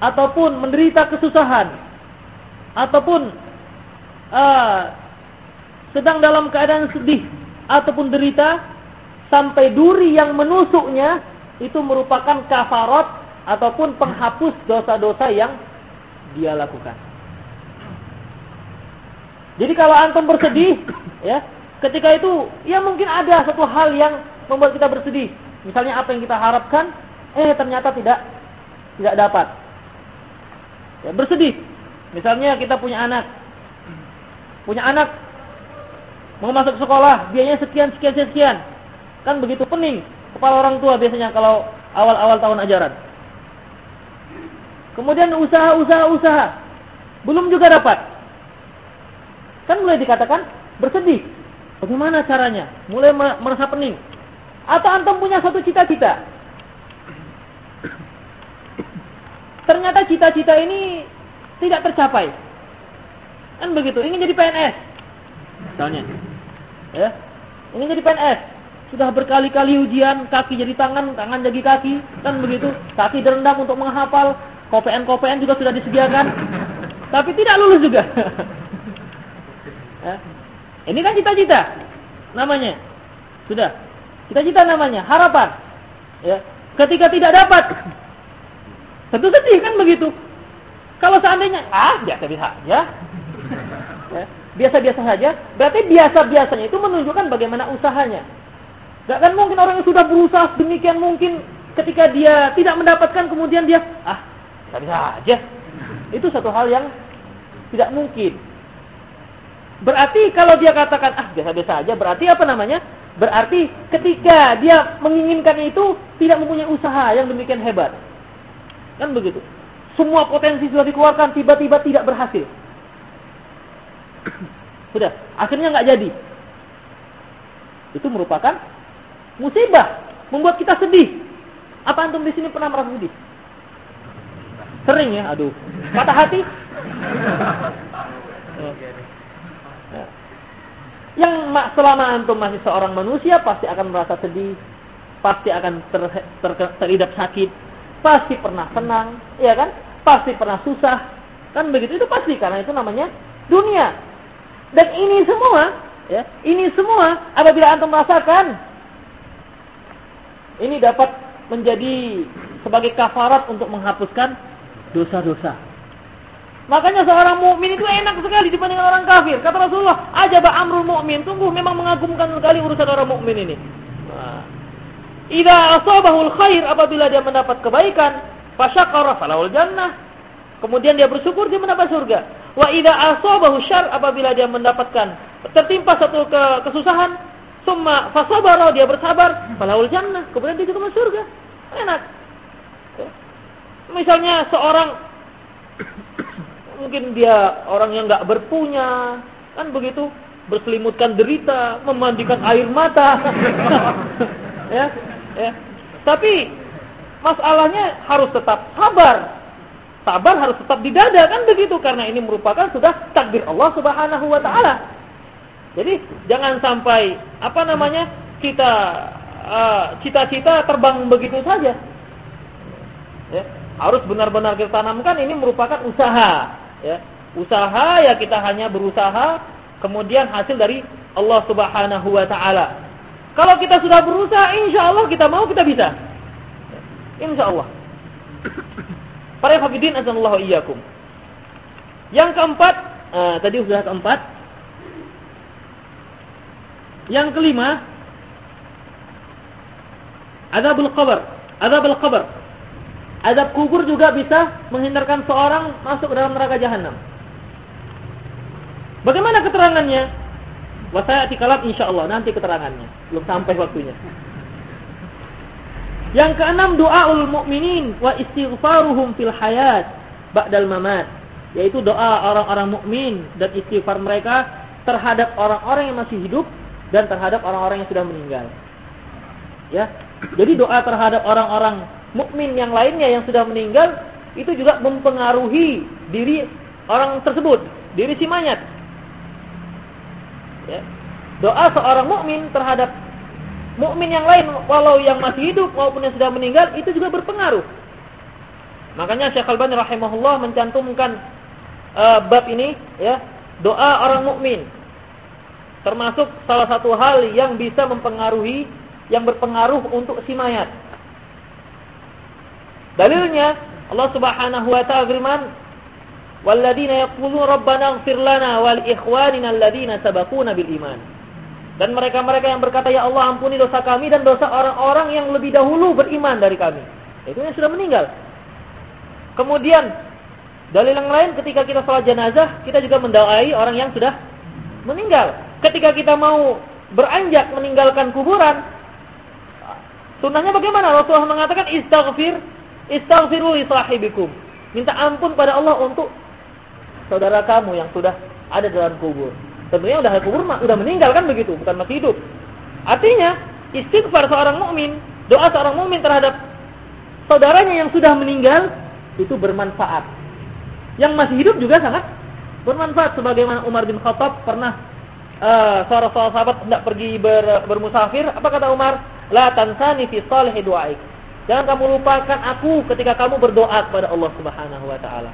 ataupun menderita kesusahan ataupun uh, sedang dalam keadaan sedih ataupun derita sampai duri yang menusuknya itu merupakan kafarat ataupun penghapus dosa-dosa yang dia lakukan. Jadi kalau antum bersedih, ya, ketika itu ya mungkin ada satu hal yang membuat kita bersedih. Misalnya apa yang kita harapkan, eh ternyata tidak tidak dapat. Ya, bersedih. Misalnya kita punya anak, punya anak mau masuk sekolah, biayanya sekian sekian sekian. Kan begitu pening kepala orang tua biasanya kalau awal-awal tahun ajaran. Kemudian usaha-usaha-usaha belum juga dapat. Kan mulai dikatakan bersedih. Bagaimana caranya? Mulai merasa pening. Atau antum punya satu cita-cita. Ternyata cita-cita ini tidak tercapai. Kan begitu. Ingin jadi PNS. Misalnya. Ya. Ingin jadi PNS. Sudah berkali-kali ujian, kaki jadi tangan, tangan jadi kaki, kan begitu. Kaki direndam untuk menghafal, KPN-KPN juga sudah disediakan. Tapi tidak lulus juga. ya. Ini kan cita-cita. namanya. Sudah. Cita-cita namanya, harapan. Ya. Ketika tidak dapat, tentu sedih kan begitu. Kalau seandainya, ah biasa-biasa. Ya, biasa-biasa saja, berarti biasa-biasanya itu menunjukkan bagaimana usahanya. Gak kan mungkin orang yang sudah berusaha demikian mungkin ketika dia tidak mendapatkan kemudian dia, ah biasa-biasa aja. Itu satu hal yang tidak mungkin. Berarti kalau dia katakan ah biasa-biasa aja, berarti apa namanya? Berarti ketika dia menginginkan itu tidak mempunyai usaha yang demikian hebat. Kan begitu. Semua potensi sudah dikeluarkan tiba-tiba tidak berhasil. Sudah, akhirnya nggak jadi. Itu merupakan musibah, membuat kita sedih. Apa antum di sini pernah merasa sedih? Sering ya, aduh. Patah hati? Yang selama antum masih seorang manusia pasti akan merasa sedih, pasti akan ter, ter, teridap sakit, pasti pernah senang, ya kan? Pasti pernah susah, kan begitu itu pasti karena itu namanya dunia. Dan ini semua, ya, ini semua apabila antum merasakan, ini dapat menjadi sebagai kafarat untuk menghapuskan dosa-dosa. Makanya seorang mukmin itu enak sekali dibandingkan orang kafir. Kata Rasulullah, ajaba amrul mukmin. Tunggu memang mengagumkan sekali urusan orang mukmin ini. Ida asabahul khair apabila dia mendapat kebaikan, fasyakara falahul jannah. Kemudian dia bersyukur dia mendapat surga. Wa ida asabahu syar apabila dia mendapatkan tertimpa satu ke kesusahan, summa fasabara dia bersabar, falahul jannah. Kemudian dia juga masuk surga. Enak. Misalnya seorang mungkin dia orang yang nggak berpunya, kan begitu, berselimutkan derita, memandikan air mata. ya, ya. Tapi masalahnya harus tetap sabar. Sabar harus tetap di dada kan begitu karena ini merupakan sudah takdir Allah Subhanahu wa taala. Jadi jangan sampai apa namanya kita uh, cita-cita uh, terbang begitu saja. Ya, harus benar-benar kita tanamkan ini merupakan usaha. Ya usaha ya kita hanya berusaha kemudian hasil dari Allah Subhanahu wa taala. Kalau kita sudah berusaha insya Allah kita mau kita bisa. Insya Allah. Para azallahu iyyakum. Yang keempat uh, tadi sudah keempat yang kelima adabul qabr adabul qabr Azab kubur juga bisa menghindarkan seorang masuk dalam neraka jahanam. Bagaimana keterangannya? Wasayati kalam Allah nanti keterangannya. Belum sampai waktunya. Yang keenam doaul mukminin wa istighfaruhum fil hayat ba'dal mamat, yaitu doa orang-orang mukmin dan istighfar mereka terhadap orang-orang yang masih hidup dan terhadap orang-orang yang sudah meninggal. Ya. Jadi doa terhadap orang-orang mukmin yang lainnya yang sudah meninggal itu juga mempengaruhi diri orang tersebut, diri si mayat. Ya. Doa seorang mukmin terhadap mukmin yang lain walau yang masih hidup maupun yang sudah meninggal itu juga berpengaruh. Makanya Syekh Al-Albani rahimahullah mencantumkan uh, bab ini ya, doa orang mukmin termasuk salah satu hal yang bisa mempengaruhi yang berpengaruh untuk si mayat. Dalilnya Allah Subhanahu wa taala firman, "Walladzina yaquluna rabbana ighfir lana wal ikhwanina alladzina sabaquna bil iman." Dan mereka-mereka yang berkata, "Ya Allah, ampuni dosa kami dan dosa orang-orang yang lebih dahulu beriman dari kami." Itu yang sudah meninggal. Kemudian dalil yang lain ketika kita salat jenazah, kita juga mendoai orang yang sudah meninggal. Ketika kita mau beranjak meninggalkan kuburan, sunnahnya bagaimana? Rasulullah mengatakan istaghfir Istaghfiru li sahibikum. Minta ampun pada Allah untuk saudara kamu yang sudah ada dalam kubur. Tentunya udah kubur udah meninggal kan begitu, bukan masih hidup. Artinya, istighfar seorang mukmin, doa seorang mukmin terhadap saudaranya yang sudah meninggal itu bermanfaat. Yang masih hidup juga sangat bermanfaat sebagaimana Umar bin Khattab pernah uh, seorang sahabat hendak pergi ber, bermusafir, apa kata Umar? La tansani fi salihi du'aik. Jangan kamu lupakan aku ketika kamu berdoa kepada Allah Subhanahu wa taala.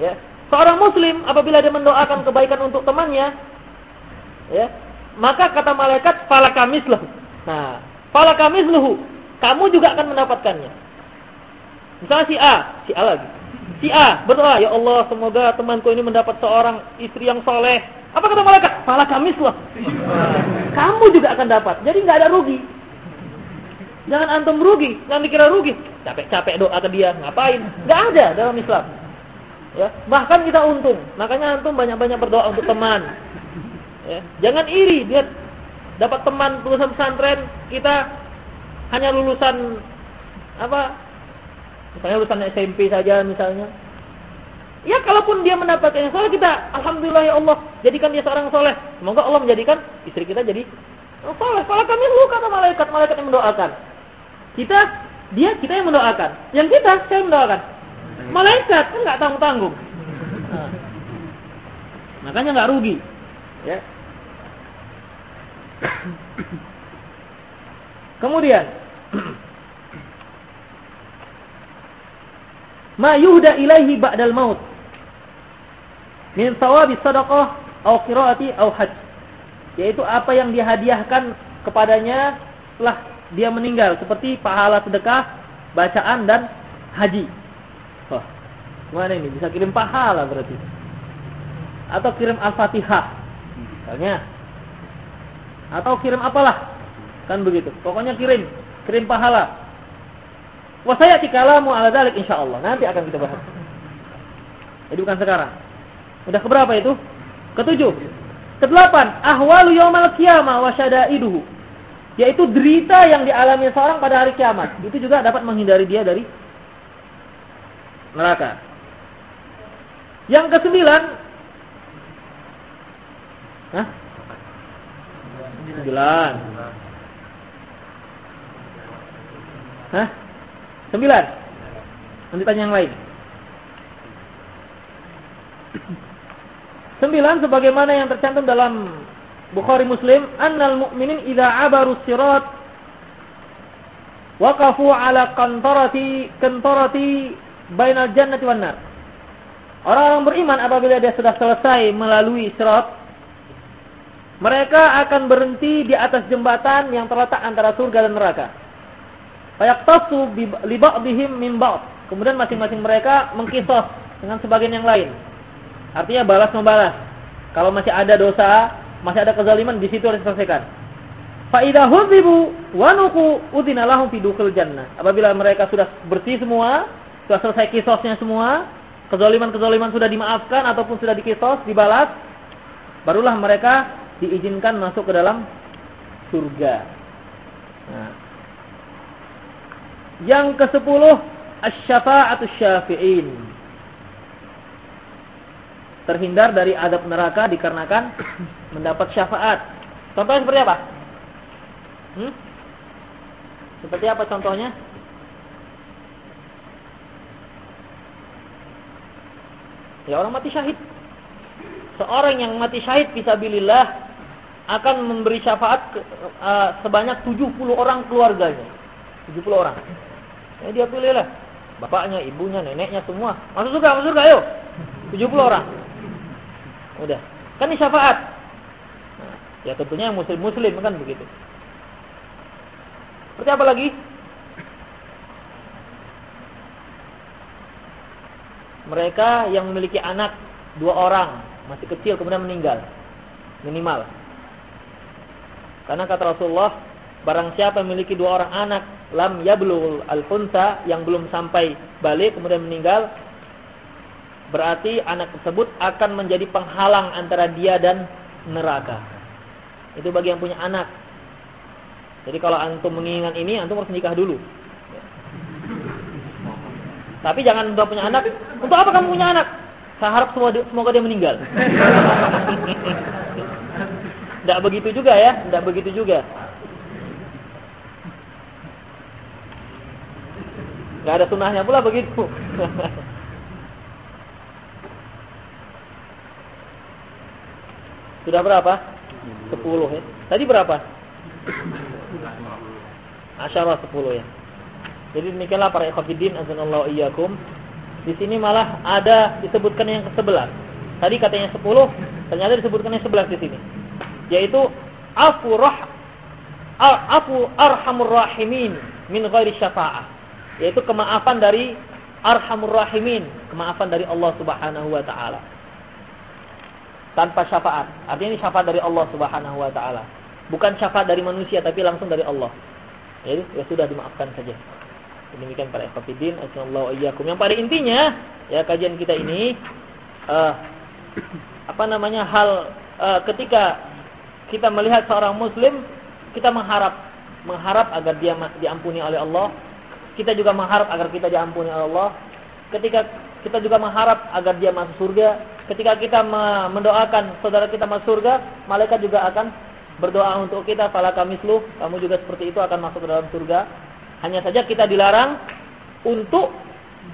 Ya. Seorang muslim apabila dia mendoakan kebaikan untuk temannya, Ya. Maka kata malaikat fala kamisluhu. Nah, fala kamisluhu, kamu juga akan mendapatkannya. Misalnya si A, si A lagi. Si A berdoa, ya Allah semoga temanku ini mendapat seorang istri yang soleh. Apa kata malaikat? Fala kamisluh. Kamu juga akan dapat. Jadi nggak ada rugi. Jangan antum rugi, jangan dikira rugi. Capek-capek doa ke dia, ngapain? Nggak ada dalam Islam. Ya, bahkan kita untung. Makanya antum banyak-banyak berdoa untuk teman. Ya, jangan iri dia dapat teman lulusan pesantren, kita hanya lulusan apa? Misalnya lulusan SMP saja misalnya. Ya kalaupun dia mendapatkan yang soleh kita, alhamdulillah ya Allah, jadikan dia seorang soleh. Semoga Allah menjadikan istri kita jadi soleh. Kalau kami lu kata malaikat, malaikat yang mendoakan. Kita, dia kita yang mendoakan. Yang kita, saya mendoakan. Malaikat kan nggak tanggung tanggung. Nah. Makanya nggak rugi. Ya. Kemudian ma yuhda ilaihi ba'dal maut min thawabi sadaqah au qiraati au hajj yaitu apa yang dihadiahkan kepadanya setelah dia meninggal seperti pahala sedekah, bacaan dan haji. Oh, mana ini bisa kirim pahala berarti? Atau kirim Al-Fatihah misalnya. Atau kirim apalah? Kan begitu. Pokoknya kirim, kirim pahala. Wa sayati kalamu ala dzalik insyaallah. Nanti akan kita bahas. Jadi bukan sekarang. Udah keberapa itu? Ketujuh. Kedelapan, ahwalu yaumal qiyamah wa syada'iduhu. Yaitu derita yang dialami seorang pada hari kiamat. Itu juga dapat menghindari dia dari neraka. Yang kesembilan, Hah? Sembilan. Hah? Sembilan. Nanti tanya yang lain. Sembilan sebagaimana yang tercantum dalam Bukhari Muslim, annal mu'minin idza abaru sirat waqafu ala qantarati qantarati bainal jannati wan nar. Orang-orang beriman apabila dia sudah selesai melalui sirat, mereka akan berhenti di atas jembatan yang terletak antara surga dan neraka. Fayaqtasu li ba'dihim min ba'd. Kemudian masing-masing mereka mengkisos dengan sebagian yang lain. Artinya balas membalas. Kalau masih ada dosa, masih ada kezaliman, di situ harus diselesaikan. Fa idza hudzibu wa nuqu udhina lahum fi dukhul jannah. Apabila mereka sudah bersih semua, sudah selesai kisosnya semua, kezaliman-kezaliman sudah dimaafkan ataupun sudah dikisos, dibalas, barulah mereka diizinkan masuk ke dalam surga. Nah. Yang ke-10 asy-syafa'atu syafi'in terhindar dari adab neraka dikarenakan mendapat syafaat. Contohnya seperti apa? Hmm? Seperti apa contohnya? Ya orang mati syahid. Seorang yang mati syahid fisabilillah akan memberi syafaat ke, uh, sebanyak 70 orang keluarganya. 70 orang. Ya dia pilihlah. Bapaknya, ibunya, neneknya semua. Masuk surga, masuk surga, ayo. 70 orang. Udah. Kan ini syafaat. Nah, ya tentunya muslim-muslim kan begitu. Seperti apa lagi? Mereka yang memiliki anak dua orang masih kecil kemudian meninggal minimal. Karena kata Rasulullah, barang siapa yang memiliki dua orang anak lam yablul al-funsa yang belum sampai balik kemudian meninggal, berarti anak tersebut akan menjadi penghalang antara dia dan neraka. Itu bagi yang punya anak. Jadi kalau antum mengingat ini, antum harus nikah dulu. Tapi jangan udah punya anak. Untuk apa kamu punya anak? Saya harap semoga dia meninggal. Tidak begitu juga ya, tidak begitu juga. Gak ada tunahnya pula begitu. Sudah berapa? Sepuluh ya. Tadi berapa? Asyarah sepuluh ya. Jadi demikianlah para ikhwatiddin azanallahu iyyakum. Di sini malah ada disebutkan yang ke-11. Tadi katanya 10, ternyata disebutkan yang 11 di sini. yaitu afu rah afu arhamur rahimin min ghairi syafa'ah yaitu kemaafan dari arhamur rahimin kemaafan dari Allah Subhanahu wa taala. Tanpa syafaat. Artinya ini syafaat dari Allah Subhanahu wa taala. Bukan syafaat dari manusia tapi langsung dari Allah. Jadi ya sudah dimaafkan saja. Demikian para ikhwatiddin asallallahu iyyakum. Yang pada intinya ya kajian kita ini uh, apa namanya hal uh, ketika kita melihat seorang muslim kita mengharap mengharap agar dia diampuni oleh Allah kita juga mengharap agar kita diampuni Allah ketika kita juga mengharap agar dia masuk surga ketika kita mendoakan saudara kita masuk surga malaikat juga akan berdoa untuk kita fala kamislu kamu juga seperti itu akan masuk ke dalam surga hanya saja kita dilarang untuk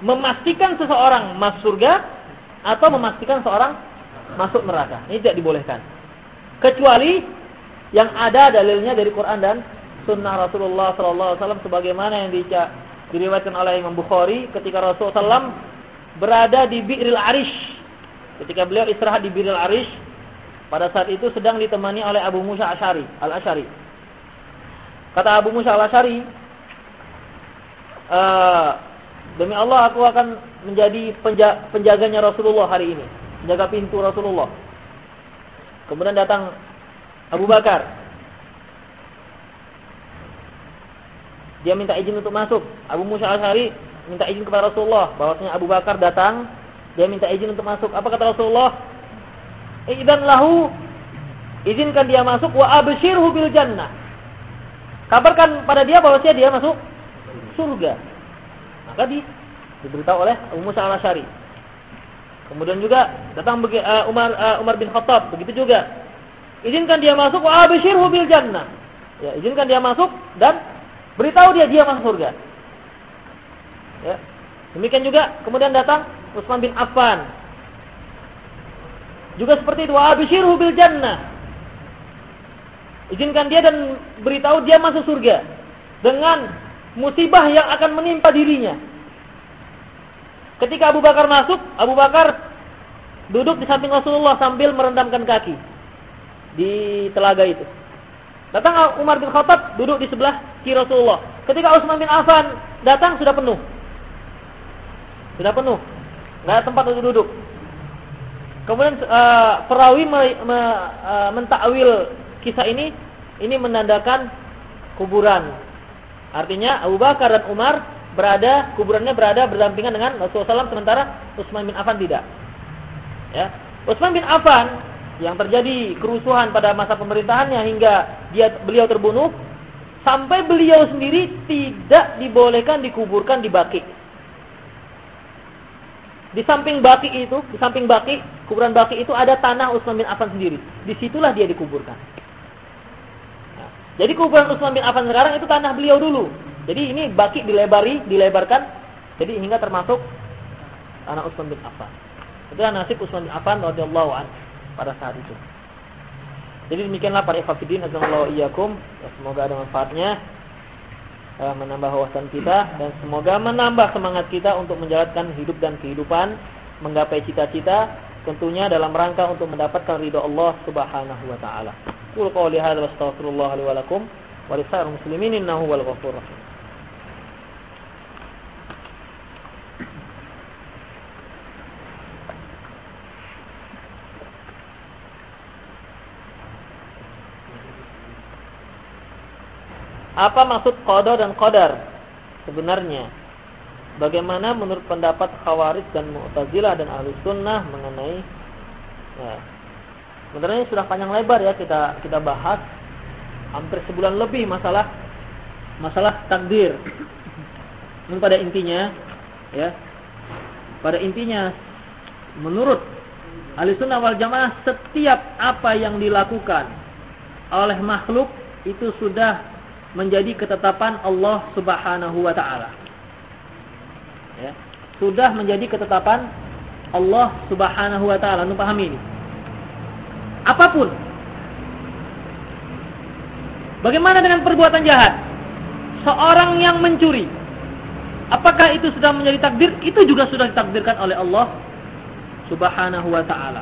memastikan seseorang masuk surga atau memastikan seorang masuk neraka. Ini tidak dibolehkan. Kecuali yang ada dalilnya dari Quran dan Sunnah Rasulullah SAW sebagaimana yang diriwayatkan oleh Imam Bukhari ketika Rasulullah SAW berada di Bi'ril Arish. Ketika beliau istirahat di Bi'ril Arish, pada saat itu sedang ditemani oleh Abu Musa Ashari, Al-Ashari. Kata Abu Musa Al-Ashari, uh, demi Allah aku akan menjadi penja penjaganya Rasulullah hari ini, menjaga pintu Rasulullah. Kemudian datang Abu Bakar. Dia minta izin untuk masuk. Abu Musa Al-Syari minta izin kepada Rasulullah bahwasanya Abu Bakar datang, dia minta izin untuk masuk. Apa kata Rasulullah? Idan lahu izinkan dia masuk wa abshirhu bil jannah. Kabarkan pada dia bahwasanya dia masuk surga. Maka di, diberitahu oleh Abu Musa al-Asyari. Kemudian juga datang uh, Umar uh, Umar bin Khattab, begitu juga. Izinkan dia masuk wa abshirhu bil jannah. Ya, izinkan dia masuk dan beritahu dia dia masuk surga. Ya. Demikian juga kemudian datang Utsman bin Affan. Juga seperti itu, wa abshirhu bil jannah. Izinkan dia dan beritahu dia masuk surga dengan musibah yang akan menimpa dirinya. Ketika Abu Bakar masuk, Abu Bakar duduk di samping Rasulullah sambil merendamkan kaki di telaga itu. Datang Umar bin Khattab duduk di sebelah kiri Rasulullah. Ketika Utsman bin Affan datang sudah penuh. Sudah penuh. Enggak tempat untuk duduk. Kemudian uh, perawi me, me, uh, mentakwil kisah ini ini menandakan kuburan Artinya Abu Bakar dan Umar berada kuburannya berada berdampingan dengan Rasulullah SAW sementara Utsman bin Affan tidak. Ya. Utsman bin Affan yang terjadi kerusuhan pada masa pemerintahannya hingga dia beliau terbunuh sampai beliau sendiri tidak dibolehkan dikuburkan di Baki. Di samping Baki itu, di samping Baki, kuburan Baki itu ada tanah Utsman bin Affan sendiri. Di situlah dia dikuburkan. Jadi kuburan Utsman bin Affan sekarang itu tanah beliau dulu. Jadi ini baki dilebari, dilebarkan. Jadi hingga termasuk tanah Utsman bin Affan. Itulah nasib Utsman bin Affan radhiyallahu an pada saat itu. Jadi demikianlah para ikhwatiddin azallahu iyyakum. Ya, semoga ada manfaatnya uh, menambah wawasan kita dan semoga menambah semangat kita untuk menjalankan hidup dan kehidupan, menggapai cita-cita tentunya dalam rangka untuk mendapatkan ridho Allah Subhanahu wa taala. Qul wa astaghfirullah wa wa muslimin innahu wal rahim. Apa maksud qada dan qadar sebenarnya? Bagaimana menurut pendapat Khawarij dan Mu'tazilah dan Ahlus Sunnah mengenai ya, Sebenarnya sudah panjang lebar ya kita kita bahas hampir sebulan lebih masalah masalah takdir. Ini pada intinya ya. Pada intinya menurut Ahlussunnah wal Jamaah setiap apa yang dilakukan oleh makhluk itu sudah menjadi ketetapan Allah Subhanahu wa taala. Ya. Sudah menjadi ketetapan Allah Subhanahu wa taala. Anu pahami ini? apa pun. Bagaimana dengan perbuatan jahat? Seorang yang mencuri. Apakah itu sudah menjadi takdir? Itu juga sudah ditakdirkan oleh Allah Subhanahu wa taala.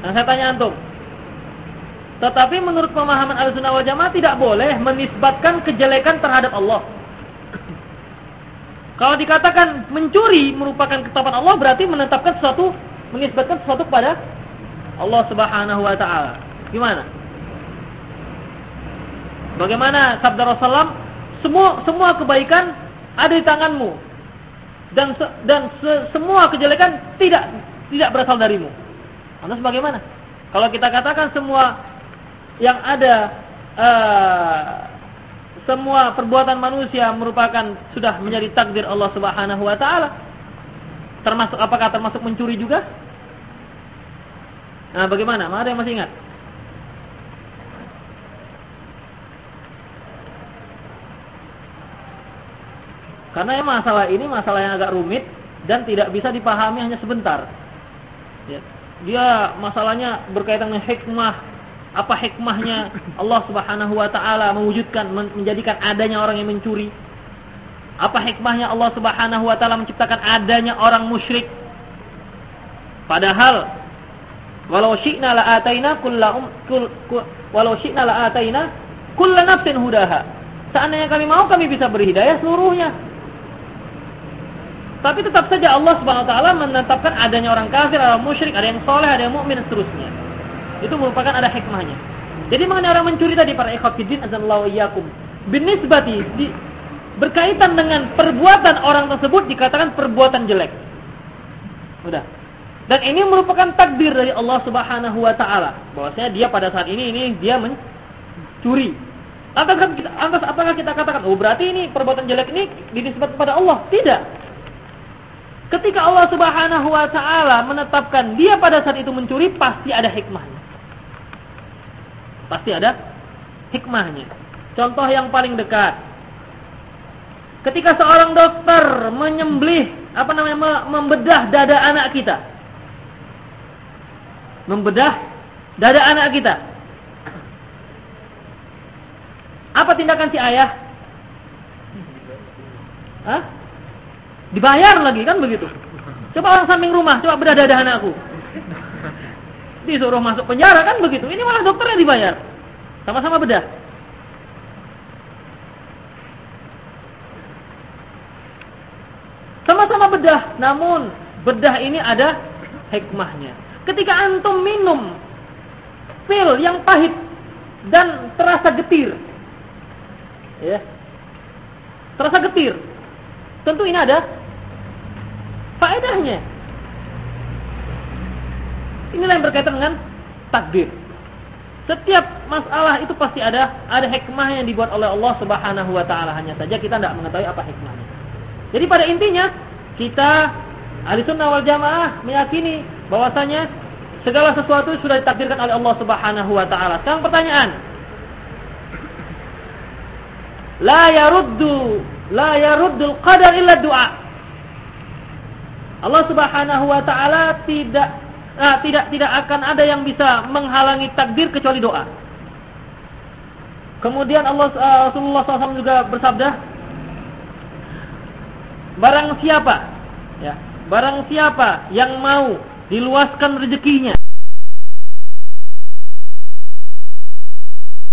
Nah, saya tanya antum, Tetapi menurut pemahaman Ahlussunnah wal Jamaah tidak boleh menisbatkan kejelekan terhadap Allah. Kalau dikatakan mencuri merupakan ketetapan Allah berarti menetapkan sesuatu menisbatkan sesuatu kepada Allah Subhanahu wa taala. Gimana? Bagaimana sabda Rasulullah? Semua semua kebaikan ada di tanganmu. Dan se, dan se, semua kejelekan tidak tidak berasal darimu. Lantas bagaimana? Kalau kita katakan semua yang ada uh, semua perbuatan manusia merupakan sudah menjadi takdir Allah Subhanahu wa taala. Termasuk apakah termasuk mencuri juga? Nah, bagaimana? Mana yang masih ingat? Karena masalah ini masalah yang agak rumit dan tidak bisa dipahami hanya sebentar. Ya. Dia masalahnya berkaitan dengan hikmah apa hikmahnya Allah Subhanahu wa taala mewujudkan menjadikan adanya orang yang mencuri? Apa hikmahnya Allah Subhanahu wa taala menciptakan adanya orang musyrik? Padahal walau syi'na la ataina kullu kul, kul, walau syi'na la ataina kullu nafsin hudaha. Seandainya kami mau kami bisa beri hidayah seluruhnya. Tapi tetap saja Allah Subhanahu wa taala menetapkan adanya orang kafir, orang musyrik, ada yang soleh, ada yang mukmin seterusnya. Itu merupakan ada hikmahnya. Jadi mengenai orang mencuri tadi para ikhwat fiddin azallahu iyyakum. Binisbati di, berkaitan dengan perbuatan orang tersebut dikatakan perbuatan jelek. Udah. Dan ini merupakan takdir dari Allah Subhanahu wa taala bahwasanya dia pada saat ini ini dia mencuri. Lantas, kita, lantas apakah kita katakan, oh berarti ini perbuatan jelek ini dinisbat kepada Allah? Tidak. Ketika Allah Subhanahu wa taala menetapkan dia pada saat itu mencuri, pasti ada hikmahnya. Pasti ada hikmahnya. Contoh yang paling dekat. Ketika seorang dokter menyembelih, apa namanya, membedah dada anak kita. Membedah dada anak kita. Apa tindakan si ayah? Hah? Dibayar lagi kan begitu. Coba orang samping rumah, coba bedah dada anakku disuruh masuk penjara kan begitu. Ini malah dokternya dibayar. Sama-sama bedah. Sama-sama bedah, namun bedah ini ada hikmahnya. Ketika antum minum pil yang pahit dan terasa getir. Ya. Terasa getir. Tentu ini ada faedahnya. Inilah yang berkaitan dengan takdir. Setiap masalah itu pasti ada ada hikmah yang dibuat oleh Allah Subhanahu wa taala. Hanya saja kita tidak mengetahui apa hikmahnya. Jadi pada intinya kita ahli sunnah wal jamaah meyakini bahwasanya segala sesuatu sudah ditakdirkan oleh Allah Subhanahu wa taala. Sekarang pertanyaan. La yaruddu la yaruddul qadar illa doa. Allah Subhanahu wa taala tidak nah, tidak tidak akan ada yang bisa menghalangi takdir kecuali doa. Kemudian Allah uh, SAW juga bersabda, barang siapa, ya, barang siapa yang mau diluaskan rezekinya,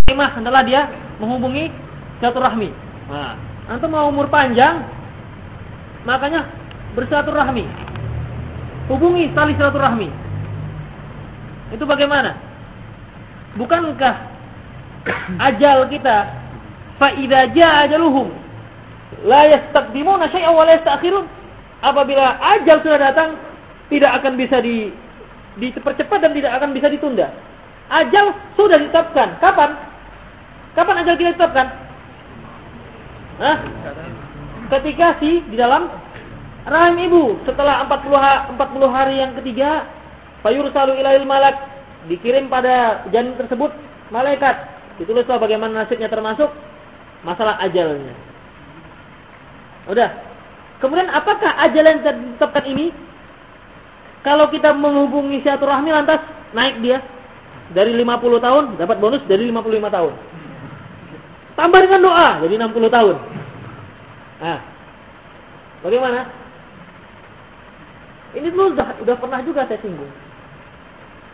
Imah adalah dia menghubungi silaturahmi. Nah, antum mau umur panjang, makanya bersilaturahmi. Hubungi tali silaturahmi. Itu bagaimana? Bukankah ajal kita fa idza jaa ajaluhum la yastaqdimuna syai'an wa la yasta'khirun? Apabila ajal sudah datang, tidak akan bisa di dipercepat dan tidak akan bisa ditunda. Ajal sudah ditetapkan. Kapan? Kapan ajal kita ditetapkan? Hah? Ketika si di dalam rahim ibu setelah 40 40 hari yang ketiga Fayursalu ilail malak. Dikirim pada janin tersebut malaikat. Ditulislah bagaimana nasibnya termasuk masalah ajalnya. Udah. Kemudian apakah ajal yang ditetapkan ini? Kalau kita menghubungi silaturahmi lantas naik dia dari 50 tahun dapat bonus dari 55 tahun. Tambah dengan doa jadi 60 tahun. Nah, bagaimana? Ini dulu sudah, sudah pernah juga saya singgung.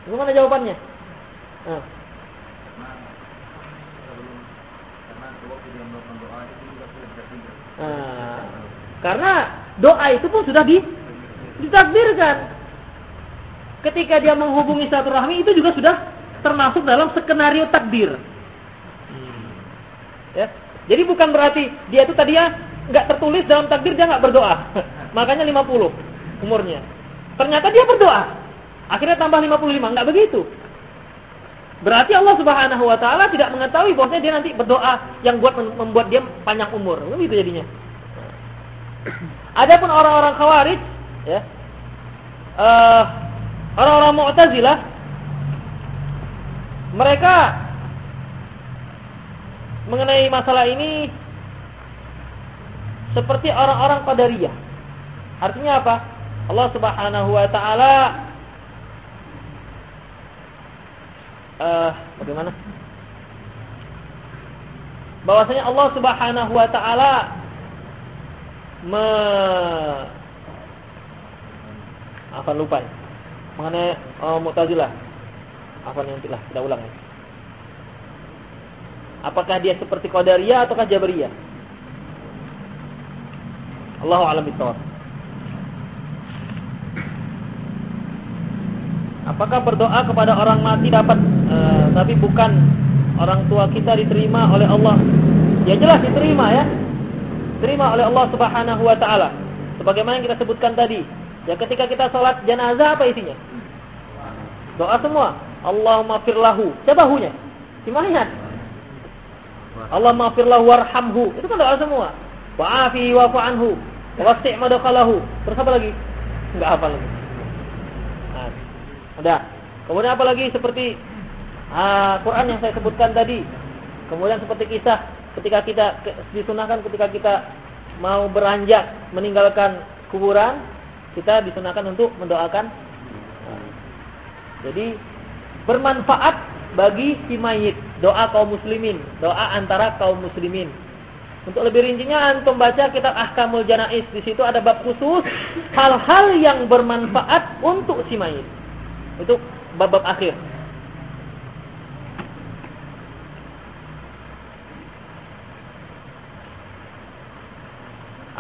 Bagaimana jawabannya? Nah. Nah, karena doa itu pun sudah di, ditakdirkan. Ketika dia menghubungi silaturahmi itu juga sudah termasuk dalam skenario takdir. Ya. Jadi bukan berarti dia itu tadi ya nggak tertulis dalam takdir dia nggak berdoa. Makanya 50 umurnya. Ternyata dia berdoa. Akhirnya tambah 55, nggak begitu. Berarti Allah Subhanahu wa taala tidak mengetahui bahwasanya dia nanti berdoa yang buat membuat dia panjang umur. Begitu jadinya. Adapun orang-orang Khawarij ya. Uh, orang-orang Mu'tazilah mereka mengenai masalah ini seperti orang-orang Qadariyah. Artinya apa? Allah Subhanahu wa taala uh, bagaimana? Bahwasanya Allah Subhanahu wa taala me apa lupa ya? mengenai uh, Mu'tazilah. Apa yang telah kita ulang ya? Apakah dia seperti Qadariyah ataukah Jabariyah? Allahu a'lam bishawab. Apakah berdoa kepada orang mati dapat uh, tapi bukan orang tua kita diterima oleh Allah? Ya jelas diterima ya. Diterima oleh Allah Subhanahu wa taala. Sebagaimana yang kita sebutkan tadi. Ya ketika kita sholat jenazah apa isinya? Doa semua. Allahumma firlahu. Siapa hunya? Si mayat. Allahumma firlahu warhamhu. Itu kan doa semua. Wa'afi wa'fu anhu. Wasi' madakhalahu. Terus apa lagi? Enggak apa lagi. Ada. Kemudian apa lagi seperti uh, Quran yang saya sebutkan tadi. Kemudian seperti kisah ketika kita disunahkan ketika kita mau beranjak meninggalkan kuburan, kita disunahkan untuk mendoakan. jadi bermanfaat bagi si mayit, doa kaum muslimin, doa antara kaum muslimin. Untuk lebih rincinya antum baca kitab Ahkamul Janais, di situ ada bab khusus hal-hal yang bermanfaat untuk si mayit. Itu bab-bab akhir.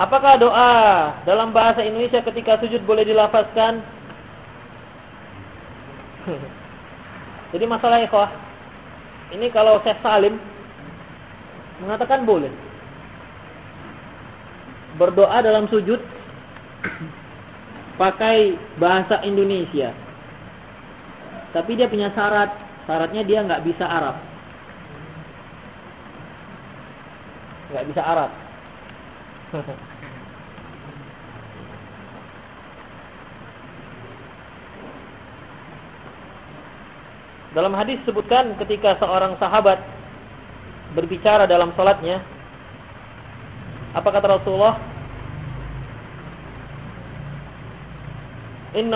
Apakah doa dalam bahasa Indonesia ketika sujud boleh dilafazkan? Jadi masalah ikhwah, ini kalau Syekh Salim mengatakan boleh. Berdoa dalam sujud pakai bahasa Indonesia. Tapi dia punya syarat, syaratnya dia nggak bisa Arab. Nggak bisa Arab. Dalam hadis sebutkan ketika seorang sahabat berbicara dalam salatnya, apa kata Rasulullah? Inna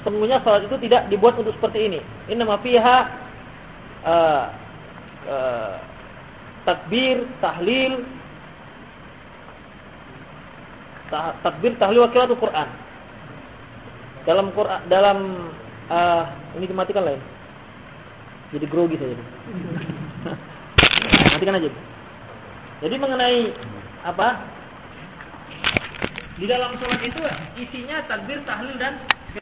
Semuanya salat itu tidak dibuat untuk seperti ini. Inna fiha uh, uh, takbir, tahlil, takbir, tahlil, wa qiraatul Quran. Dalam Quran, dalam uh, ini dimatikan lain. Jadi grogi saja. Matikan aja. Jadi mengenai apa? Di dalam sholat itu isinya takbir, tahlil dan